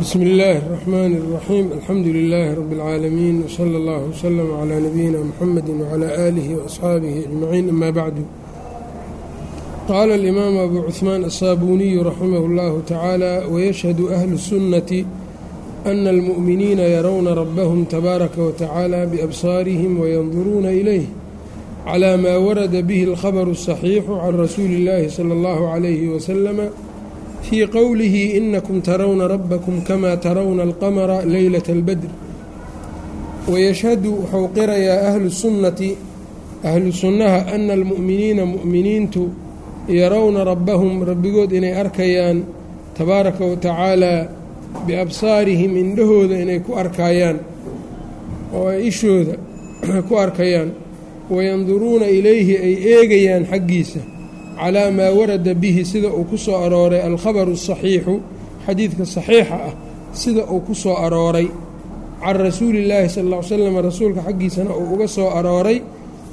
bsmi اllaahi الرaxmaan الraxiim alxamdu lilaahi rabi اlcaalamiin wslى اllah wslm clى nabiyina mxamedi wclى aalihi waasxaabihi ajmaciin ama bacdu qaala alimaamu abu cuثmaan aلsaabuuniyu raximah اllahu tacaala wayashhadu ahlu الsunnati ana almu'miniina yarowna rabbahum tabaaraka watacaala biabsaarihim wayanduruuna ilayh clى maa warada bihi اlkhabru الصaxiixu can rasuuli اllahi salى اllahu عalayhi waslama fii qowlihi inakum tarawna rabbakum kama tarawna alqamara leylata albadr wayashhadu wuxuu qirayaa ahlu sunnati ahlu sunnaha ana almu'miniina mu'miniintu yarowna rabbahum rabbigood inay arkayaan tabaaraka wa tacaalaa biabsaarihim indhahooda inay ku arkayaan oo ay ishooda ku arkayaan wayanduruuna ilayhi ay eegayaan xaggiisa calaa maa warada bihi sida uu ku soo arooray alkhabaru asaxiixu xadiidka saxiixa ah sida uu ku soo arooray. Can rasuulillaahi sal ll ly rasuulka xaggiisana uu uga soo arooray.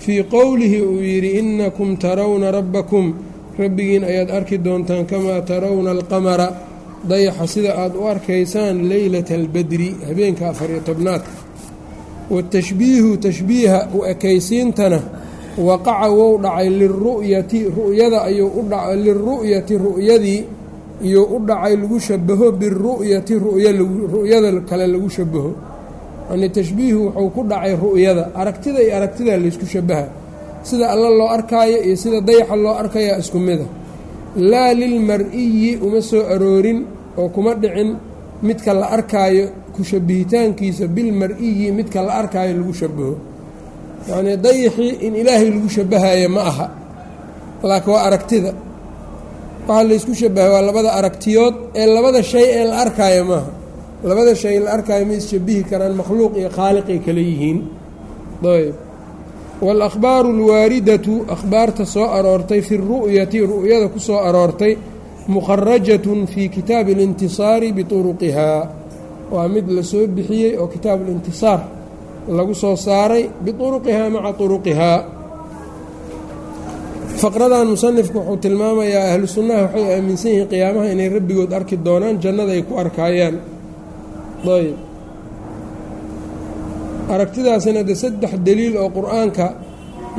Fii qowlihi uu yidhi inakum tarawna rabbakum. Rabbigiin ayaad arki doontaan kamaa tarawna alqamara. Dayaxa sida aad u arkaysaan leylata albadri habeenka afariyo tobnaadka watashbiihu tashbiiha u ekaysiintana waqaca wou dhacay liru'yati ru'yada ayuu u dhacay liru'yati ru'yadii iyuu u dhacay lagu shabaho biru'yati ru'yada kale lagu shabaho yani tashbiihu wuxuu ku dhacay ru'yada. Aragtida iyo aragtidaa laysku shabaha sida alla loo arkaayo iyo sida dayaxa loo arkayaa isku mida laa lilmar-iyi uma soo aroorin oo kuma dhicin midka la arkaayo ku shabihitaankiisa bilmar-iyi midka la arkaayo lagu shabaho yacnii dayixii in ilaahay lagu shabahayo ma aha. Laakiin waa aragtida. Waxaa laysku shabahay waa labada aragtiyood ee labada shay ee la arkaayo maaha labada shay la arkaayo ma isshabihi karaan makhluuq iyo khaaliqay kale yihiin. Ayb waalakhbaaru alwaaridatu akhbaarta soo aroortay fi ru'yati ru'yada ku soo aroortay mukharajatun fii kitaabi alintisaari bituruqihaa waa mid la soo bixiyey oo kitaab alintisaar lagu soo saaray biuruqihaa maca turuqihaa faqradan musanifku wuxuu tilmaamayaa ahlu sunnaha waxay aaminsan yihiin qiyaamaha inay rabbigood arki doonaan jannada ay ku arkaayaan. Ayb. Aragtidaasina de saddex deliil oo qur'aanka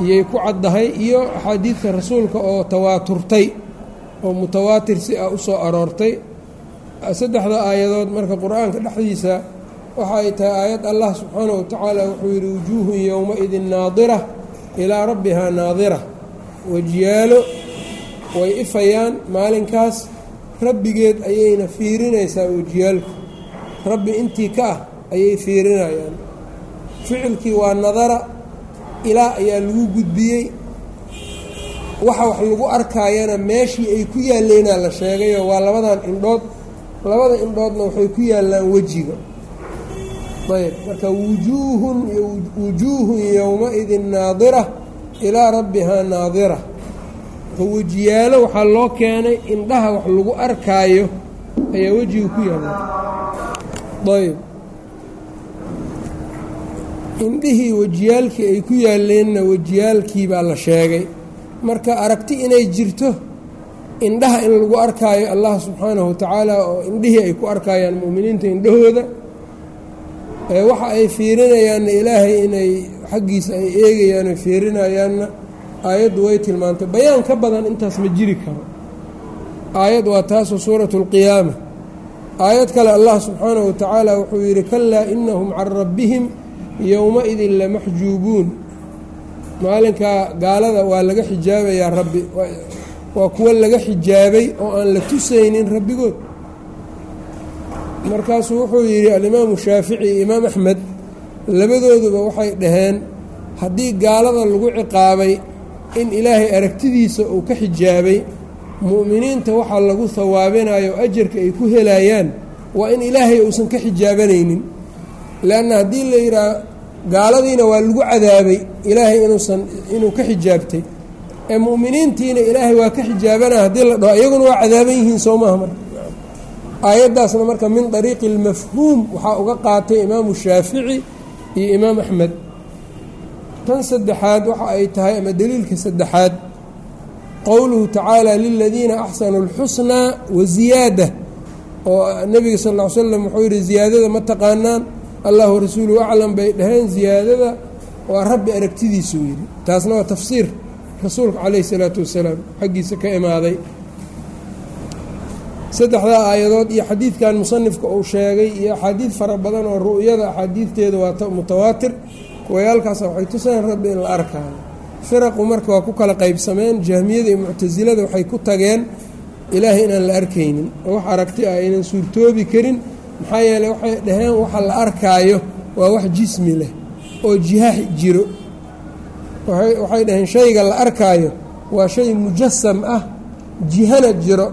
iyay ku caddahay iyo axaadiidka rasuulka oo tawaaturtay oo mutawaatir si ah u soo aroortay. Saddexda aayadood marka qur'aanka dhexdiisa waxa ay tahay aayad allah subxaanahu watacaala wuxuu yidhi wujuuhun yowma-idin naadira ilaa rabbihaa naadira. Wejiyaalo way ifayaan maalinkaas rabbigeed ayayna fiirinaysaa wejiyaalku rabbi intii ka ah ayay fiirinayaan. Ficilkii waa nadara ilaa ayaa lagu gudbiyey. Waxa wax lagu arkaayana meeshii ay ku yaalleenaa la sheegayoo waa labadan indhood. Labada indhoodna waxay ku yaallaan wejiga ayb marka wujuuhun wujuuhun yowma-idin naadira ilaa rabbihaa naadira marka wejiyaalo waxaa loo keenay indhaha wax lagu arkaayo ayaa wejiga ku yaalla. Ayb indhihii wejiyaalkii ay ku yaalleenna wejiyaalkii baa la sheegay. Marka aragti inay jirto indhaha in lagu arkaayo allah subxaanahu watacaala oo indhihii ay ku arkaayaan mu'miniinta indhahooda waxa ay fiirinayaanna ilaahay inay xaggiisa ay eegayaan oy fiirinayaanna. Aayaddu way tilmaantay. Bayaan ka badan intaas ma jiri karo. Aayad waa taasoo suuratu اlqiyaama aayad kale allah subxaanahu watacaala wuxuu yidhi kalaa inahum can rabbihim yowma-idin lamaxjuubuun maalinkaa gaalada waa laga xijaabayaa rabbi. Waa kuwo laga xijaabay oo aan la tusaynin rabbigood markaasuu wuxuu yidhi alimaamu shaafici iyo imaam axmed labadooduba waxay dhaheen haddii gaalada lagu ciqaabay in ilaahay aragtidiisa uu ka xijaabay mu'miniinta waxaa lagu hawaabinayo ajarka ay ku helayaan waa in ilaahay uusan ka xijaabanaynin leanna haddii la yidhaah gaaladiina waa lagu cadaabay ilaahay inuusan inuu ka xijaabtay. Ee mu'miniintiina ilaahay waa ka xijaabanaya haddii la dhaho iyaguna waa cadaaban yihiin soo maaha marka aayaddaasna marka min dariiqi اlmafhuum waxaa uga qaatay imaamu shaafici iyo imaam axmed tan saddexaad waxa ay tahay ama deliilka saddexaad qowluhu tacaala liladiina axsanuu اlxusnaa wa ziyaada oo nebiga sal ll slam wuxuu yidhi ziyaadada ma taqaanaan allahu rasuuluhu aclam bay dhaheen ziyaadada waa rabbi aragtidiisuu yidhi. Taasna waa tafsiir rasuulka calayhi salaatu wasalaam xaggiisa ka imaaday saddexdaa aayadood iyo xadiidkan musanifka uu sheegay iyo axaadiid fara badan oo ru'yada axaadiidteeda waa mutawaatir. Kuwayaalkaas waxay tusayaan rabbi in la arkaayo firaqu marka waa ku kala qaybsameen jahmiyada iyo muctasilada waxay ku tageen ilaahay inaan la arkaynin. Oo wax aragti ah aynan suurtoobi karin. Maxaa yeeley waxay dhaheen waxa la arkaayo waa wax jismi leh oo jihax jiro. Waxay dhaheen shayga la arkaayo waa shay mujasam ah jihana jiro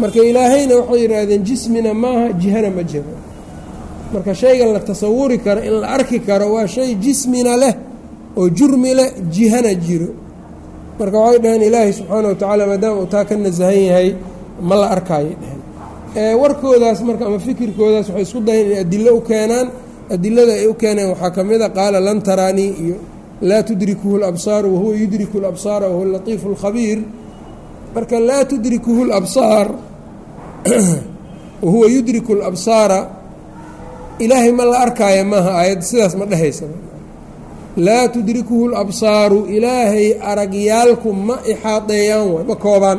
marka ilaahayna waxay yidhaahdeen jismina maaha jihana ma jiro. Marka shaygan la tasawuri karo in la arki karo waa shay jismina leh oo jurmi leh jihana jiro. Marka waxay dhaheen ilaahay subxaana watacaala maadaama uu taa ka nasahan yahay ma la arkaayo. Dheheen warkoodaas marka ama fikirkoodaas waxay isku dayeen inay adilo u keenaan. Adilada ay u keeneen waxaa ka mid a qaala lan taraanii iyo laa tudrikuhu labsaaru wahuwa yudriku labsaara wahuwa latiifu اlkhabiir marka laa tudrikuhu labsaar wahuwa yudriku labsaara ilaahay ma la arkaayo maaha aayad sidaas ma dhehaysa laa tudrikuhu labsaaru ilaahay aragyaalku ma ixaadeeyaan waay ma koobaan.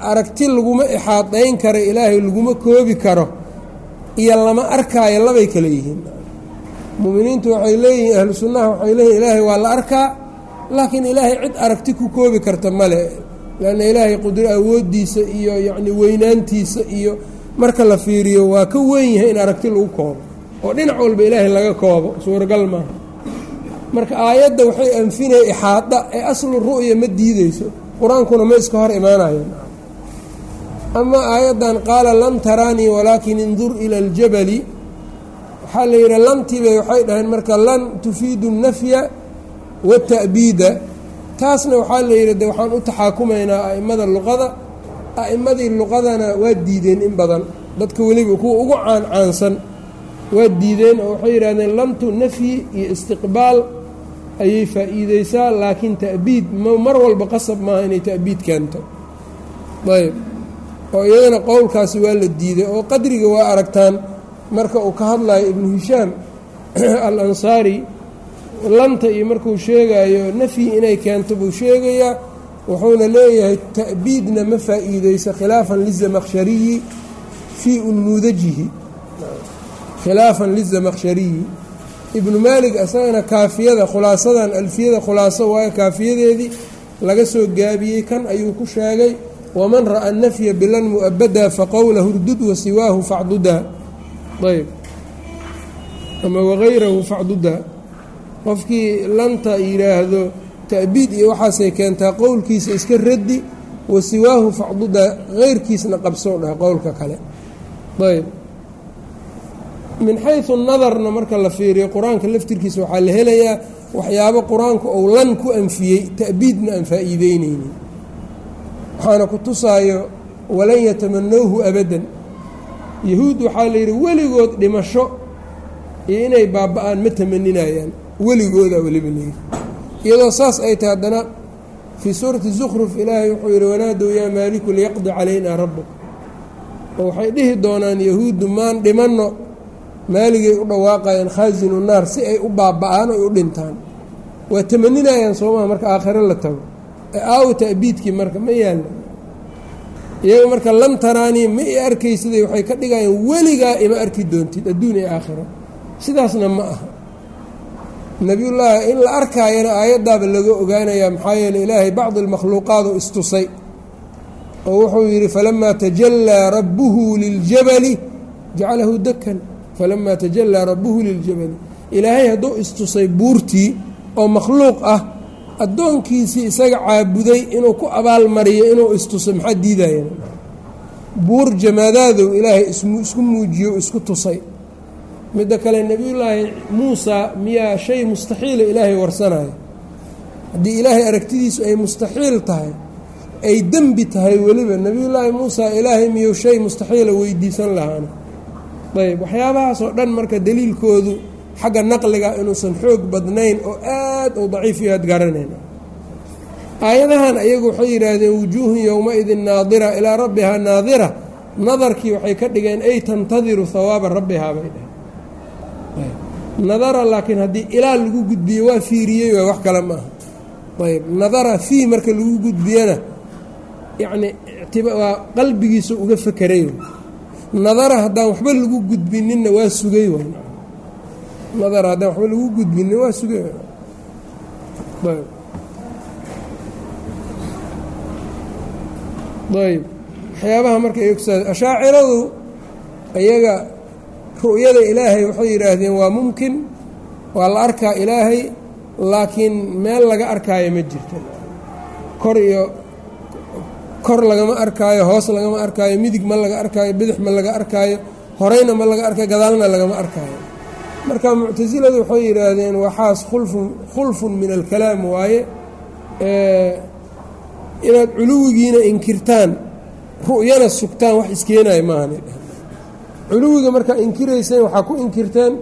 Aragti laguma ixaadeyn karo ilaahay laguma koobi karo iyo lama arkaayo labay kale yihiin. Muminiintu waxay leeyihiin ahlu sunnaha waxay leeyihiin ilaahay waa la arkaa laakiin ilaahay cid aragti ku koobi karta male lanna ilaahay qudro awooddiisa iyo yacni weynaantiisa iyo marka la fiiriyo waa ka weyn yahay in aragti lagu koobo. Oo dhinac walba ilaahay laga koobo suuragal maaha marka aayadda waxay anfinaya ixaada ee aslu ru'ya ma diideyso qur'aankuna ma iska hor imaanayan ama aayaddan qaala lam taraanii walaakin indur ila aljabali. Waxaa la yidhi lantiibay waxay dhaheen marka lan tufiidu nafya wata'biida taasna waxaa la yidhi de waxaan u taxaakumaynaa a'immada luqada a'immadii luqadana waa diideen in badan. Dadka weliba kuwa ugu caancaansan waa diideen oo waxay yidhahdeen lamtu nafyi iyo istiqbaal ayay faa'iideysaa laakiin ta'biid mar walba qasab maaha inay ta'biid keento. Ayb. Oo iyadana qowlkaasi waa la diiday oo qadriga waa aragtaan. Marka uu ka hadlayo ibnu hishaam al ansaari lanta iyo markuu sheegayo nafyi inay keento buu sheegayaa wuxuuna leeyahay ta'biidna ma faa'iideyso khilaafan lizamakhshariyi fii unmuudajihi khilaafan lizamakhshariyi. Ibnu maalig isagana kaafiyada khulaasadan alfiyada khulaaso waayo kaafiyadeedii laga soo gaabiyey kan ayuu ku sheegay waman ra'a nafya bilan mu'abada faqowlahu rdud wasiwaahu facduda ayb ama wagayrahu facduda qofkii lanta yidhaahdo ta'biid iyo waxaasay keentaa qowlkiisa iska raddi wasiwaahu facduda heyrkiisna qabsow dhah qowlka kale. Ayb. Min xaysu nadarna marka la fiiriyo qur'aanka laftirkiisa waxaa la helayaa waxyaabo qur'aanku ou lan ku anfiyey ta'biidna aan faa'iideyneynin waxaana ku tusaayo walan yatamanowhu abadan. Yahuud waxaa la yidhi weligood dhimasho iyo inay baaba-aan ma tamaninayaan weligooda weliba layidhi iyadoo saas ay tahay haddana fii suurati zukruf ilaahay wuxuu yidhi wanaadow yaa maaliku liyaqdi calaynaa rabbuk. Oo waxay dhihi doonaan yahuuddu maan dhimanno maaligay u dhawaaqayaan khaasinu naar si ay u baaba-aan oy u dhintaan. Waa tamaninayaan soomaa marka aakhiro la tago. Ee aawo ta'biidkii marka ma yaalna iyaga marka lam taraanii ma i arkaysiday waxay ka dhigayaan weligaa ima arki doontid adduun iyo aakhiro. Sidaasna ma aha nebiyullaahi in la arkaayana aayaddaaba laga ogaanayaa maxaa yeele ilaahay bacdi almakhluuqaad istusay oo wuxuu yidhi falamaa tajallaa rabbuhu liljabali jacalahu dakan falamaa tajallaa rabbuhu liljabali. Ilaahay hadduu istusay buurtii oo makhluuq ah addoonkiisii isaga caabuday inuu ku abaalmariyo inuu istusay maxaa diidayana buur jamaadaadow ilaahay isku muujiyo isku tusay midda kale nebiyullaahi muusa miyaa shay mustaxiila ilaahay warsanayo. Haddii ilaahay aragtidiisu ay mustaxiil tahay ay dembi tahay weliba nebiyullaahi muusa ilaahay miyuu shay mustaxiila weydiisan lahaana ayb waxyaabahaas oo dhan marka daliilkoodu xagga naqliga inuusan xoog badnayn oo aad u daciif iyo aad garanayna aayadahan ayagu waxay yidhaahdeen wujuuhun yowma-idin naadira ilaa rabbihaa naadira. Nadarkii waxay ka dhigeen ay tantadiru hawaaba rabbihaa bay dhaheen nadara laakiin haddii ilaa lagu gudbiyo waa fiiriyey waa wax kale maaha. Ayb nadara fii marka lagu gudbiyana yacni waa qalbigiisa uga fekeray nadara haddaan waxba lagu gudbininna waa sugay waay nadara haddaan waxba lagu gudbinin waa sugay ayb waxyaabaha marka egsaa ashaaciradu iyaga ru'yada ilaahay waxay yidhaahdeen waa mumkin waa la arkaa ilaahay laakiin meel laga arkaayo ma jirto. Kor iyo kor lagama arkaayo hoos lagama arkaayo midig ma laga arkaayo bidix ma laga arkaayo horeyna ma laga arkaayo gadaalna lagama arkaayo. Marka muctasiladu waxay yidhaahdeen waxaas khulfun khulfun min alkalaam waaye inaad culuwigiina inkirtaan ru'yana sugtaan wax iskeenayo maahan culuwiga markaa inkirayseen waxaa ku inkirteen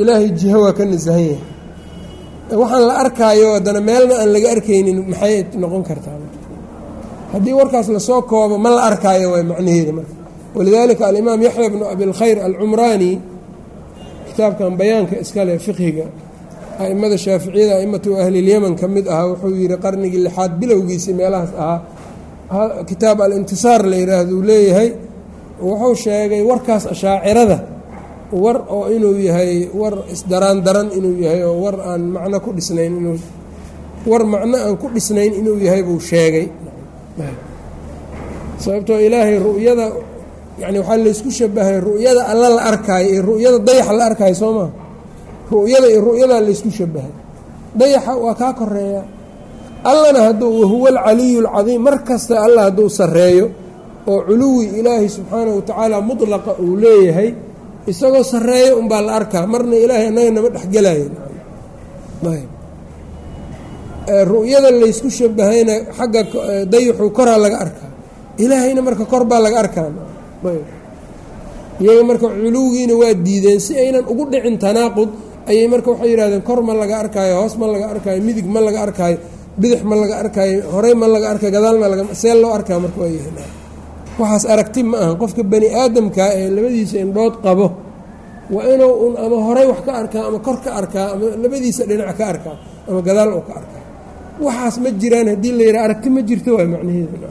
ilaahay jiho waa ka nasahan yahay. Waxaan la arkaayo haddana meelna aan laga arkaynin maxay noqon kartaa? Haddii warkaas la soo koobo ma la arkaayo waay macnaheeda marka. Walidaalika alimaam yaxya bnu abilkhayr alcumraani kitaabkan bayaanka iskale fiqhiga a'immada shaaficiyada a'immatu ahlilyaman ka mid ahaa wuxuu yidhi qarnigii lixaad bilowgiisii meelahaas ahaa kitaab alintisaar la yidhaahduu leeyahay wuxuu sheegay warkaas ashaacirada war oo inuu yahay war isdaraan daran inuu yahay oo war aan macno ku dhisnayn inuu war macno aan ku dhisnayn inuu yahay buu sheegay. Sababtoo ilaahay ru'yada yani waxaa laysku shabahay ru'yada alla la arkaayo iyo ru'yada dayaxa la arkaayo soo maa ru'yada iyo ru'yadaa laysku shabahay dayaxa waa kaa koreeya allana hadduu wahuwa alcaliyu alcadiim mar kasta alla hadduu sarreeyo oo culuwi ilaahay subxaanahu watacaala mutlaqa uu leeyahay isagoo sarreeyo unbaa la arkaa. Marna ilaahay annaga nama dhexgelayo ru'yada laysku shabahayna xagga dayaxuu koraa laga arkaa. Ilaahayna marka kor baa laga arkaa. Iyaga marka culuwigiina waa diideen si aynan ugu dhicin tanaaqud ayay marka waxay yidhahdeen kor ma laga arkaayo hoos ma laga arkaayo midig ma laga arkaayo bidix ma laga arkaayo horey ma laga arkaayo gadaal ma laga see loo arkaa marka waa yahay waxaas aragti ma ahan qofka bani aadamkaa ee labadiisa indhood qabo waa inuu un ama horey wax ka arkaa ama kor ka arkaa ama labadiisa dhinac ka arkaa ama gadaal oo ka arkaa. Waxaas ma jiraan haddii la yidhaha aragti ma jirto waay macnaheeda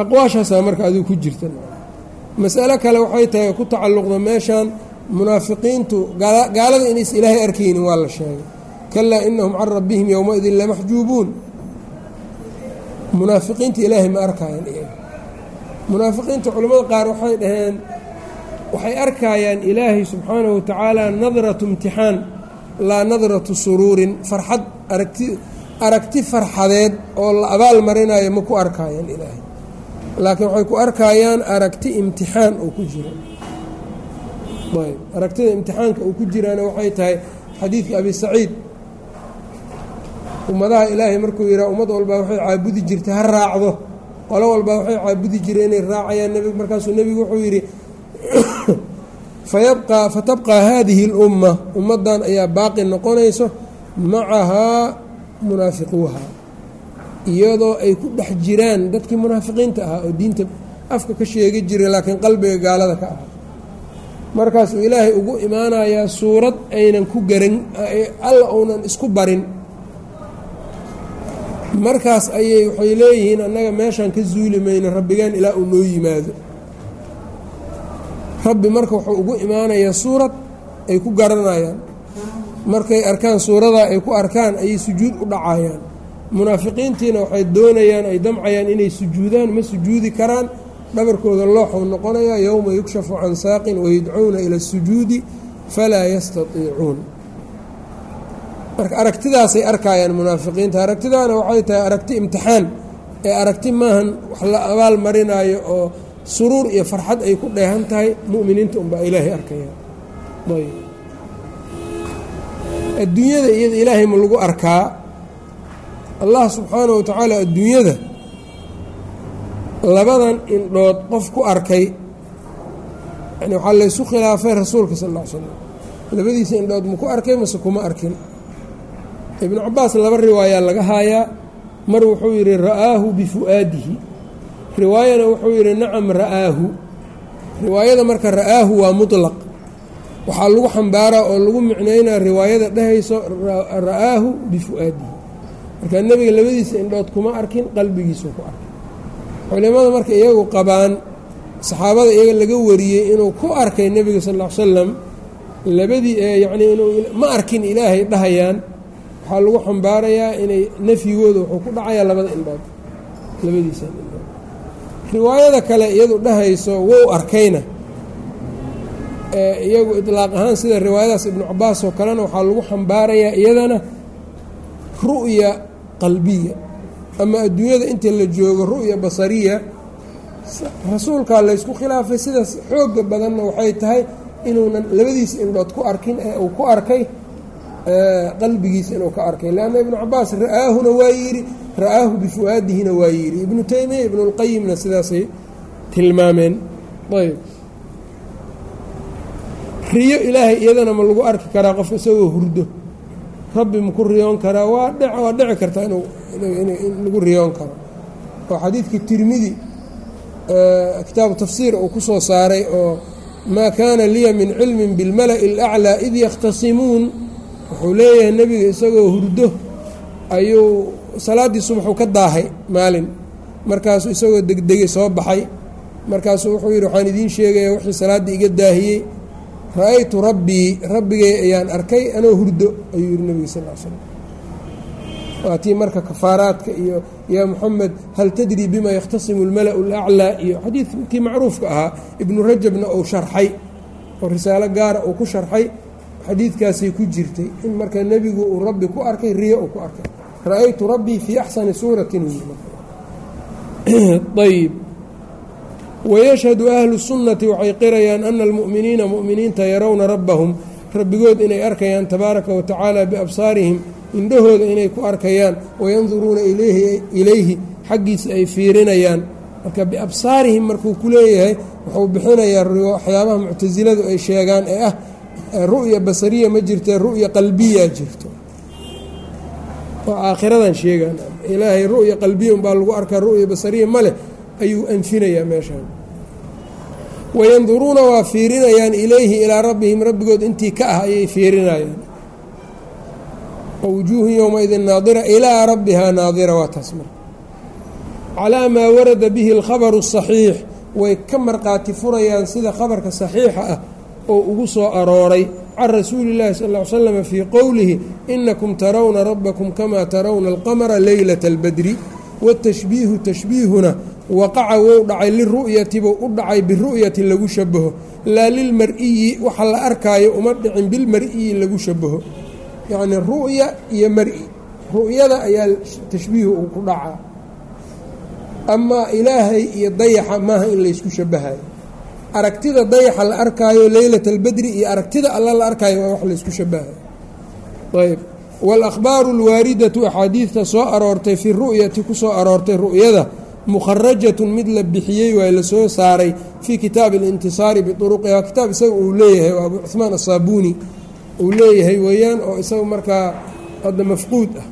aqwaashaasaa marka adigu ku jirta. Masalo kale waxay tahay ku tacalluqda meeshan munaafiqiintu gaalada inays ilaahay arkaynin waa la sheegay. Kalaa inahum can rabbihim yowmaidin lamaxjuubuun munaafiqiinta ilaahay ma arkaayaan iyaga munaafiqiinta culimmada qaar waxay dhaheen waxay arkaayaan ilaahay subxaanahu watacaala nadratu imtixaan laa nadratu suruurin farxad aragti aragti farxadeed oo la abaal marinayo ma ku arkaayaan ilaahay. Laakiin waxay ku arkaayaan aragti imtixaan oo ku jiro. Ayb aragtida imtixaanka uu ku jiraana waxay tahay xadiidka abi saciid ummadaha ilaahay markuu yidhaha ummad walbaa waxay caabudi jirtay ha raacdo. Qolo walbaa waxay caabudi jireen inay raacayaan nebigu markaasuu nebigu wuxuu yidhi fayabqaa fatabqaa haadihi اlumma ummaddan ayaa baaqi noqonayso macahaa munaafiquuha. Iyadoo ay ku dhex jiraan dadkii munaafiqiinta ahaa oo diinta afka ka sheegi jiray laakiin qalbiga gaalada ka ahaa. Markaasuu ilaahay ugu imaanayaa suurad aynan ku garan alla uunan isku barin markaas ayay waxay leeyihiin annaga meeshaan ka zuuli mayno rabbigaan ilaa uu noo yimaado. Rabbi marka wuxuu ugu imaanayaa suurad ay ku garanayaan. Markay arkaan suuradaa ay ku arkaan ayay sujuud u dhacayaan. Munaafiqiintiina waxay doonayaan ay damcayaan inay sujuudaan ma sujuudi karaan. Dhabarkooda looxuu noqonayaa yowma yukshafu can saaqin wayadcuuna ila asujuudi falaa yastatiicuun marka aragtidaasay arkaayaan munaafiqiinta aragtidaana waxay tahay aragti imtixaan. Ee aragti maahan wax la abaal marinaayo oo suruur iyo farxad ay ku dheehan tahay mu'miniinta unbaa ilaahay arkaya. Ayb. Adduunyada iyada ilaahay ma lagu arkaa. Allah subxaanahu watacaala adduunyada labadan indhood qof ku arkay yani waxaa laysu khilaafay rasuulka sal ll ly slam labadiisa indhood ma ku arkay mase kuma arkin ibnu cabaas laba riwaayaa laga haayaa. Mar wuxuu yidhi ra'aahu bifu'aadihi riwaayana wuxuu yidhi nacam ra'aahu. Riwaayada marka ra'aahu waa mutlaq. Waxaa lagu xambaaraa oo lagu micnaynaa riwaayada dhehayso ra'aahu bifu'aadihi marka nebiga labadiisa indhood kuma arkin qalbigiisuu ku arkay culimada marka iyagu qabaan saxaabada iyaga laga wariyey inuu ku arkay nebiga sal ll ly slam labadii yacnii inuu ma arkin ilaahay dhahayaan waxaa lagu xambaarayaa inay nafyigooda wuxuu ku dhacayaa labada indhood labadiisa riwaayada kale iyadu dhahayso wou arkayna. Iyagu idlaaq ahaan sida riwaayadaas ibnu cabaas oo kalena waxaa lagu xambaarayaa iyadana ru'ya qalbiya. Ama adduunyada inta la joogo ru'ya basariya rasuulkaa laysku khilaafay sidaas xooga badanna waxay tahay inuunan labadiisa indhood ku arkin ee uu ku arkay qalbigiisa inuu ka arkay. Leanna ibnu cabaas ra'aahuna waa yidhi ra'aahu bifu'aadihina waa yidhi. Ibnu taymiya ibnulqayimna sidaasay tilmaameen. Ayb riyo ilaahay iyadana ma lagu arki karaa qof isagoo hurdo. Rabbi maku riyoon karaa? Waa waa dhici kartaa in lagu riyoon karo. Oo xadiidkii tirmidi kitaabu tafsiir uu ku soo saaray oo maa kaana liya min cilmin bilmala'i alaclaa id yakhtasimuun wuxuu leeyahay nebiga isagoo hurdo ayuu salaaddii subaxuu ka daahay maalin. Markaasuu isagoo degdegay soo baxay. Markaasuu wuxuu yidhi waxaan idiin sheegaya wixii salaaddii iga daahiyey ra'aytu rabbii rabbigay ayaan arkay anoo hurdo ayuu yihi nebiga sal l slam waa tii marka kafaaraadka iyo yaa moxamed hal tadri bima yakhtasimu almala'u alaclaa iyo xadiidkii macruufka ahaa ibnu rajabna uu sharxay oo risaalo gaara uu ku sharxay xadiidkaasay ku jirtay in marka nebigu uu rabbi ku arkay riyo uu ku arkay. Ra'aytu rabbii fii axsani suuratin. Ayb wayashhadu ahlu sunnati waxay qirayaan ana almu'miniina mu'miniinta yarawna rabbahum rabbigood inay arkayaan tabaaraka wa tacaala biabsaarihim indhahooda inay ku arkayaan wayanduruuna ilayhi xaggiisa ay fiirinayaan. Marka biabsaarihim markuu ku leeyahay wuxuu bixinayaa waxyaabaha muctasiladu ay sheegaan ee ah ru'ya basariya ma jirtee ru'ya qalbiya jirto. Oo aakhiradan sheegaan. Ilaahay ru'ya qalbiya unbaa lagu arkaa ru'ya basariya ma leh ayuu anfinayaa meeshaan. Wayanduruuna waa fiirinayaan ilayhi ilaa rabbihim rabbigood intii ka ah ayay fiirinayaan. Wujuuhun yowmaidin naadira ilaa rabbihaa naadira waa taas marka calaa maa warada bihi alkhabaru asaxiix way ka marqaati furayaan sida khabarka saxiixa ah oo ugu soo arooray can rasuuli llahi sal ll slam fii qowlihi inakum tarawna rabbakum kamaa tarawna alqamara leylata albadri watashbiihu tashbiihuna waqaca wou dhacay liru'yati buu u dhacay biru'yati lagu shabaho laa lilmar-iyi waxa la arkaayo uma dhicin bilmar-iyi lagu shabaho yacni ru'ya iyo mari. Ru'yada ayaa tashbiihu uu ku dhacaa. Amaa ilaahay iyo dayaxa maaha in laysku shabahayo aragtida dayaxa la arkaayo leylata albadri iyo aragtida alla la arkaayo waa wax laysku shabahayo ayb waalakhbaaru alwaaridatu axaadiidta soo aroortay fi ru'yati ku soo aroortay ru'yada mukharajatun mid la bixiyey waa la soo saaray fii kitaabi alintisaari biuruqiha kitaab isaga uu leeyahay oo abu cuhmaan asaabuuni uu leeyahay weeyaan oo isaga markaa hadda mafquud ah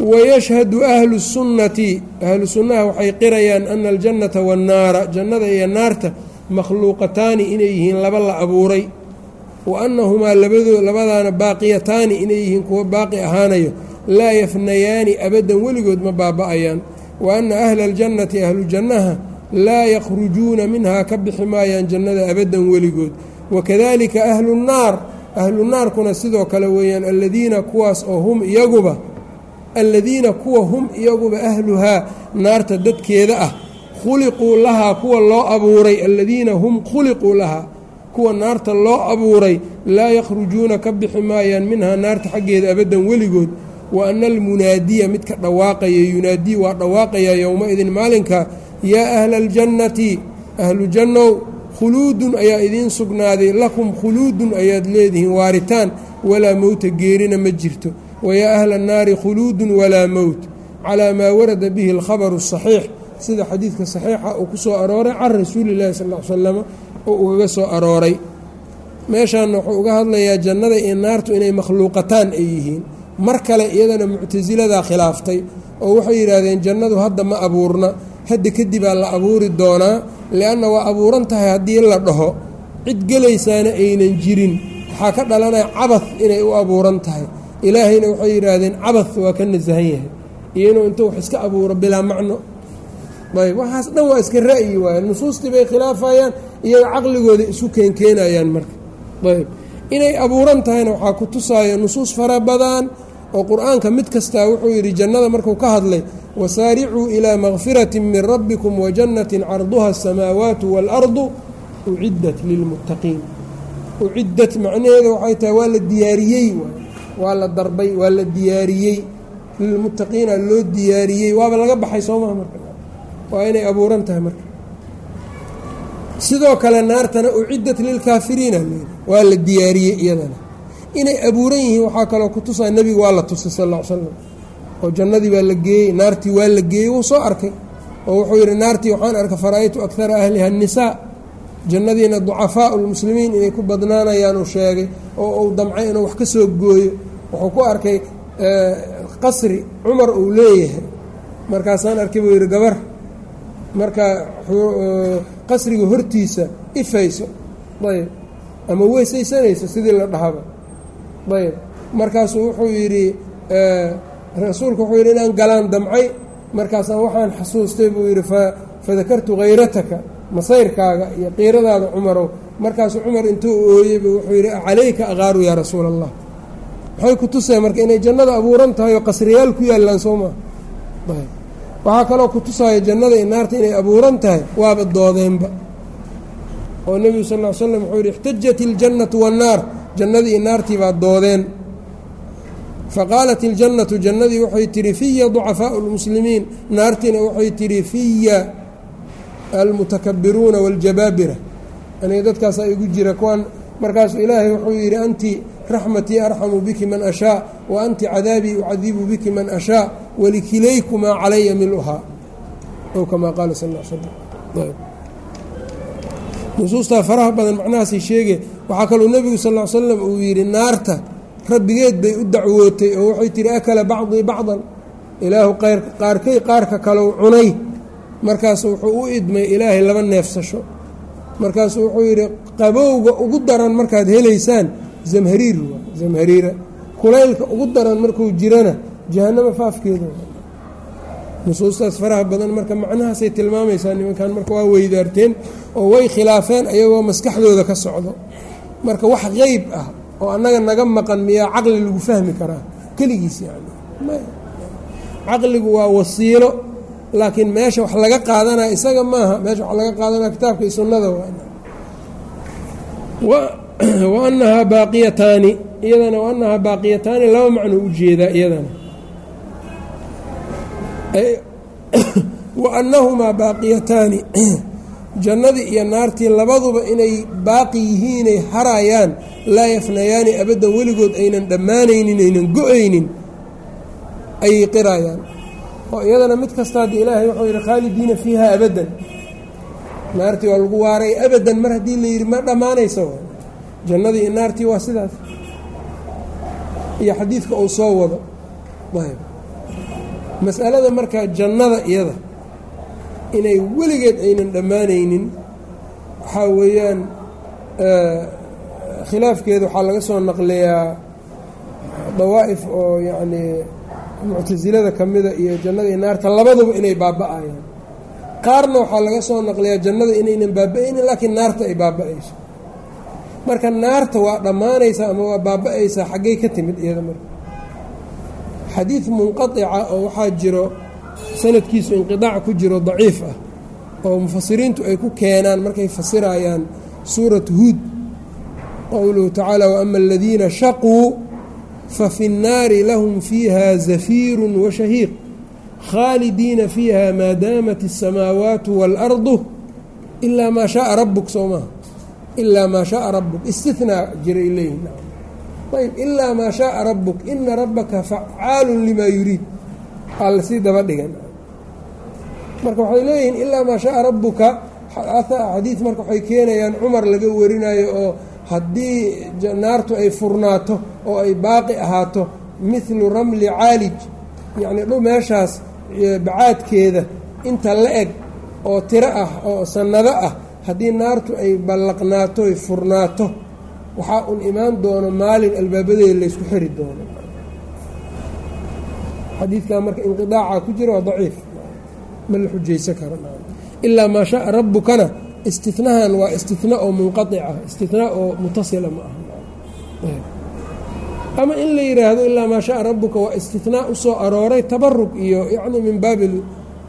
wayashhadu ahlu sunnati ahlu sunnaha waxay qirayaan ana aljannata waannaara jannada iyo naarta makhluuqataani inay yihiin laba la abuuray wa annahumaa labadoo labadaana baaqiyataani inay yihiin kuwo baaqi ahaanayo laa yafnayaani abaddan weligood ma baaba'ayaan wa anna ahla aljannati ahlu jannaha laa yakhrujuuna minhaa ka bixi maayaan jannada abaddan weligood wakadalika ahlu nnaar ahlu naarkuna sidoo kale weeyaan aladiina kuwaas oo hum iyaguba aladiina kuwa hum iyaguba ahluhaa naarta dadkeeda ah. Khuliquu lahaa kuwa loo abuuray aladiina hum khuliquu lahaa kuwa naarta loo abuuray laa yakhrujuuna ka bixi maayaan minhaa naarta xaggeeda abaddan weligood. Wa ana almunaadiya midka dhawaaqaya yunaadii waa dhawaaqayaa yowma-idin maalinka yaa ahla aljannati ahlu jannow khuluudun ayaa idiin sugnaaday lakum khuluudun ayaad leedihiin waaritaan walaa mowta geerina ma jirto wayaa ahla annaari khuluudun walaa mowt calaa maa warada bihi alkhabaru asaxiix sida xadiidka saxiixa uu ku soo arooray can rasuuli llahi sal l slama oo ugaga soo arooray meeshaana wuxuu uga hadlayaa jannada iyo naartu inay makhluuqataan ay yihiin mar kale iyadana muctasiladaa khilaaftay oo waxay yidhaahdeen jannadu hadda ma abuurna hadda kadibaa la abuuri doonaa lianna waa abuuran tahay haddii la dhaho cid gelaysaana aynan jirin waxaa ka dhalanaya cabad inay u abuuran tahay ilaahayna waxay yidhaahdeen cabad waa ka nasahan yahay. Iyo inuu intuu wax iska abuuro bilaa macno. Ayb waxaas dhan waa iska ra'yi waaya nusuustii bay khilaafayaan iyaga caqligooda isu keenkeenayaan marka. Ayb inay abuuran tahayna waxaa ku tusaayo nusuus fara badan oo qur'aanka mid kastaa wuxuu yidhi jannada markuu ka hadlay wasaaricuu ilaa makfirati min rabbikum wajannatin carduha asamaawaatu waalardu uciddat lilmuttaqiin uciddat macnaheeda waxay tahay waa la diyaariyey waa la darbay waa la diyaariyey. Lilmuttaqiina loo diyaariyey waaba laga baxay soo maha marka. Waa inay abuuran tahay marka. Sidoo kale naartana uciddat lilkaafiriina. Waa la diyaariyey iyadana. Inay abuuran yihiin waxaa kaloo ku tusaa nebigu waa la tusay sal ll ly slam oo jannadii baa la geeyey naartii waa la geeyey wuu soo arkay. Oo wuxuu yidhi naartii waxaan arkay fara-aytu akara ahliha annisaa jannadiina ducafaau lmuslimiin inay ku badnaanayaan uu sheegay oo uu damcay inuu wax ka soo gooyo. Wuxuu ku arkay qasri cumar uu leeyahay. Markaasaan arkay buu yidhi gabar marka qasriga hortiisa ifayso ayb ama weysaysanayso sidii la dhahaba. Ayb markaasuu wuxuu yidhi rasuulku wuxuu yidhi inaan galaan damcay. Markaasaan waxaan xasuustay buu yidhi fadakartu khayrataka masayrkaaga iyo qiiradaada cumarow. Markaasuu cumar intuu ooyeyba wuxuu yidhi calayka aqaaru yaa rasuula allah maxay ku tuseen marka inay jannada abuuran tahay oo qasriyaal ku yaallaan soo maa waxaa kaloo ku tusaya jannada iyo naarta inay abuuran tahay waaba doodeenba. Oo nebigu sal ly slam wuxuu yidhi ixtajat iljannatu wannaar. Jannadii iyo naartii baa doodeen. Faqaalat iljannatu jannadii waxay tidhi fiya ducafaau lmuslimiin naartiina waxay tidhi fiya almutakabiruuna waaljabaabira aniga dadkaasaa igu jira kuwaan markaasuu ilaahay wuxuu yidhi anti raxmatii arxamu biki man ashaa wa anti cadaabii ucadibu biki man ashaa walikilaykumaa calaya miluhaa. Ow kamaa qaala sal nusuustaa faraha badan macnahaasay sheege waxaa kaluu nebigu sal l slam uu yidhi naarta rabbigeed bay u dacwootay oo waxay tihi akala bacdii bacdan ilaahu qaarkay qaarka kalou cunay markaasu wuxuu u idmay ilaahay laba neefsasho. Markaasuu wuxuu yidhi qabowga ugu daran markaad helaysaan zamhariir zamhariira. Kulaylka ugu daran markuu jirana jahanamo faafkeeda nusuustaas faraha badan marka macnahaasay tilmaamaysaa nimankan marka waa weydaarteen oo way khilaafeen ayagoo maskaxdooda ka socdo. Marka wax qeyb ah oo annaga naga maqan miyaa caqli lagu fahmi karaa keligiis yani caqligu waa wasiilo laakiin meesha wax laga qaadanaya isaga maaha meesha wax laga qaadanaya kitaabka iyo sunnada wa annahaa baaqiyataani iyadana wa annahaa baaqiyataani laba macno u jeedaa iyadana. Wa annahumaa baaqiyataani jannadii iyo naartii labaduba inay baaqi yihiinay harayaan laa yafnayaani abaddan weligood aynan dhammaanaynin aynan go'aynin ayay qirayaan oo iyadana mid kasta haddii ilaahay wuxuu yidhi khaalidiina fiiha abaddan naartii waa lagu waaray abadan mar haddii la yidhi ma dhammaanayso. Jannadii iyo naartii waa sidaas. Iyo xadiidka uu soo wado. Ayb. Mas'alada markaa jannada iyada inay weligeed aynan dhammaanaynin waxaa weeyaan khilaafkeeda waxaa laga soo naqliyaa dawaa'if oo yacnii muctasilada ka mida iyo jannada iyo naarta labaduba inay baaba-ayaan. Qaarna waxaa laga soo naqliyaa jannada inaynan baaba-aynin laakiin naarta ay baaba-ayso. Marka naarta waa dhammaanaysaa ama waa baaba-aysaa xaggay ka timid iyada marka xadiid munqatica oo waxaa jiro sanadkiisu inqidaac ku jiro daciif ah oo mufasiriintu ay ku keenaan markay fasirayaan suurat huud. Qowluhu tacaala waama aladiina shaquu fafi الnaari lahum fiiha zafiiru washahiiq khaalidiina fiiha maa daamat الsamaawaatu wاlardu ilaa maa shaaa rabuk soo maha ilaa maa shaaa rabuk istinaa jiray leeyihin ayb ilaa maa shaaa rabuk ina rabbaka facaalu limaa yuriid aa lasii daba dhigan marka waxay leeyihiin ilaa maa shaaa rabbuka xadiid marka waxay keenayaan cumar laga warinayo oo haddii naartu ay furnaato oo ay baaqi ahaato mithlu ramli caalij yacnii dhu meeshaas bacaadkeeda inta la eg oo tiro ah oo sannado ah haddii naartu ay ballaqnaato ay furnaato waxaa un imaan doono maalin albaabadeeda laysku xiri doono. Xadiidkan marka inqidaaca ku jira waa daciif ma la xujaysan karo. Ilaa maa shaaa rabbukana istinahan waa istina oo munqaica istinaa oo mutasila ma aha. Ama in la yidhaahdo ilaa maa shaaa rabbuka waa istinaa u soo arooray tabarug iyo yacni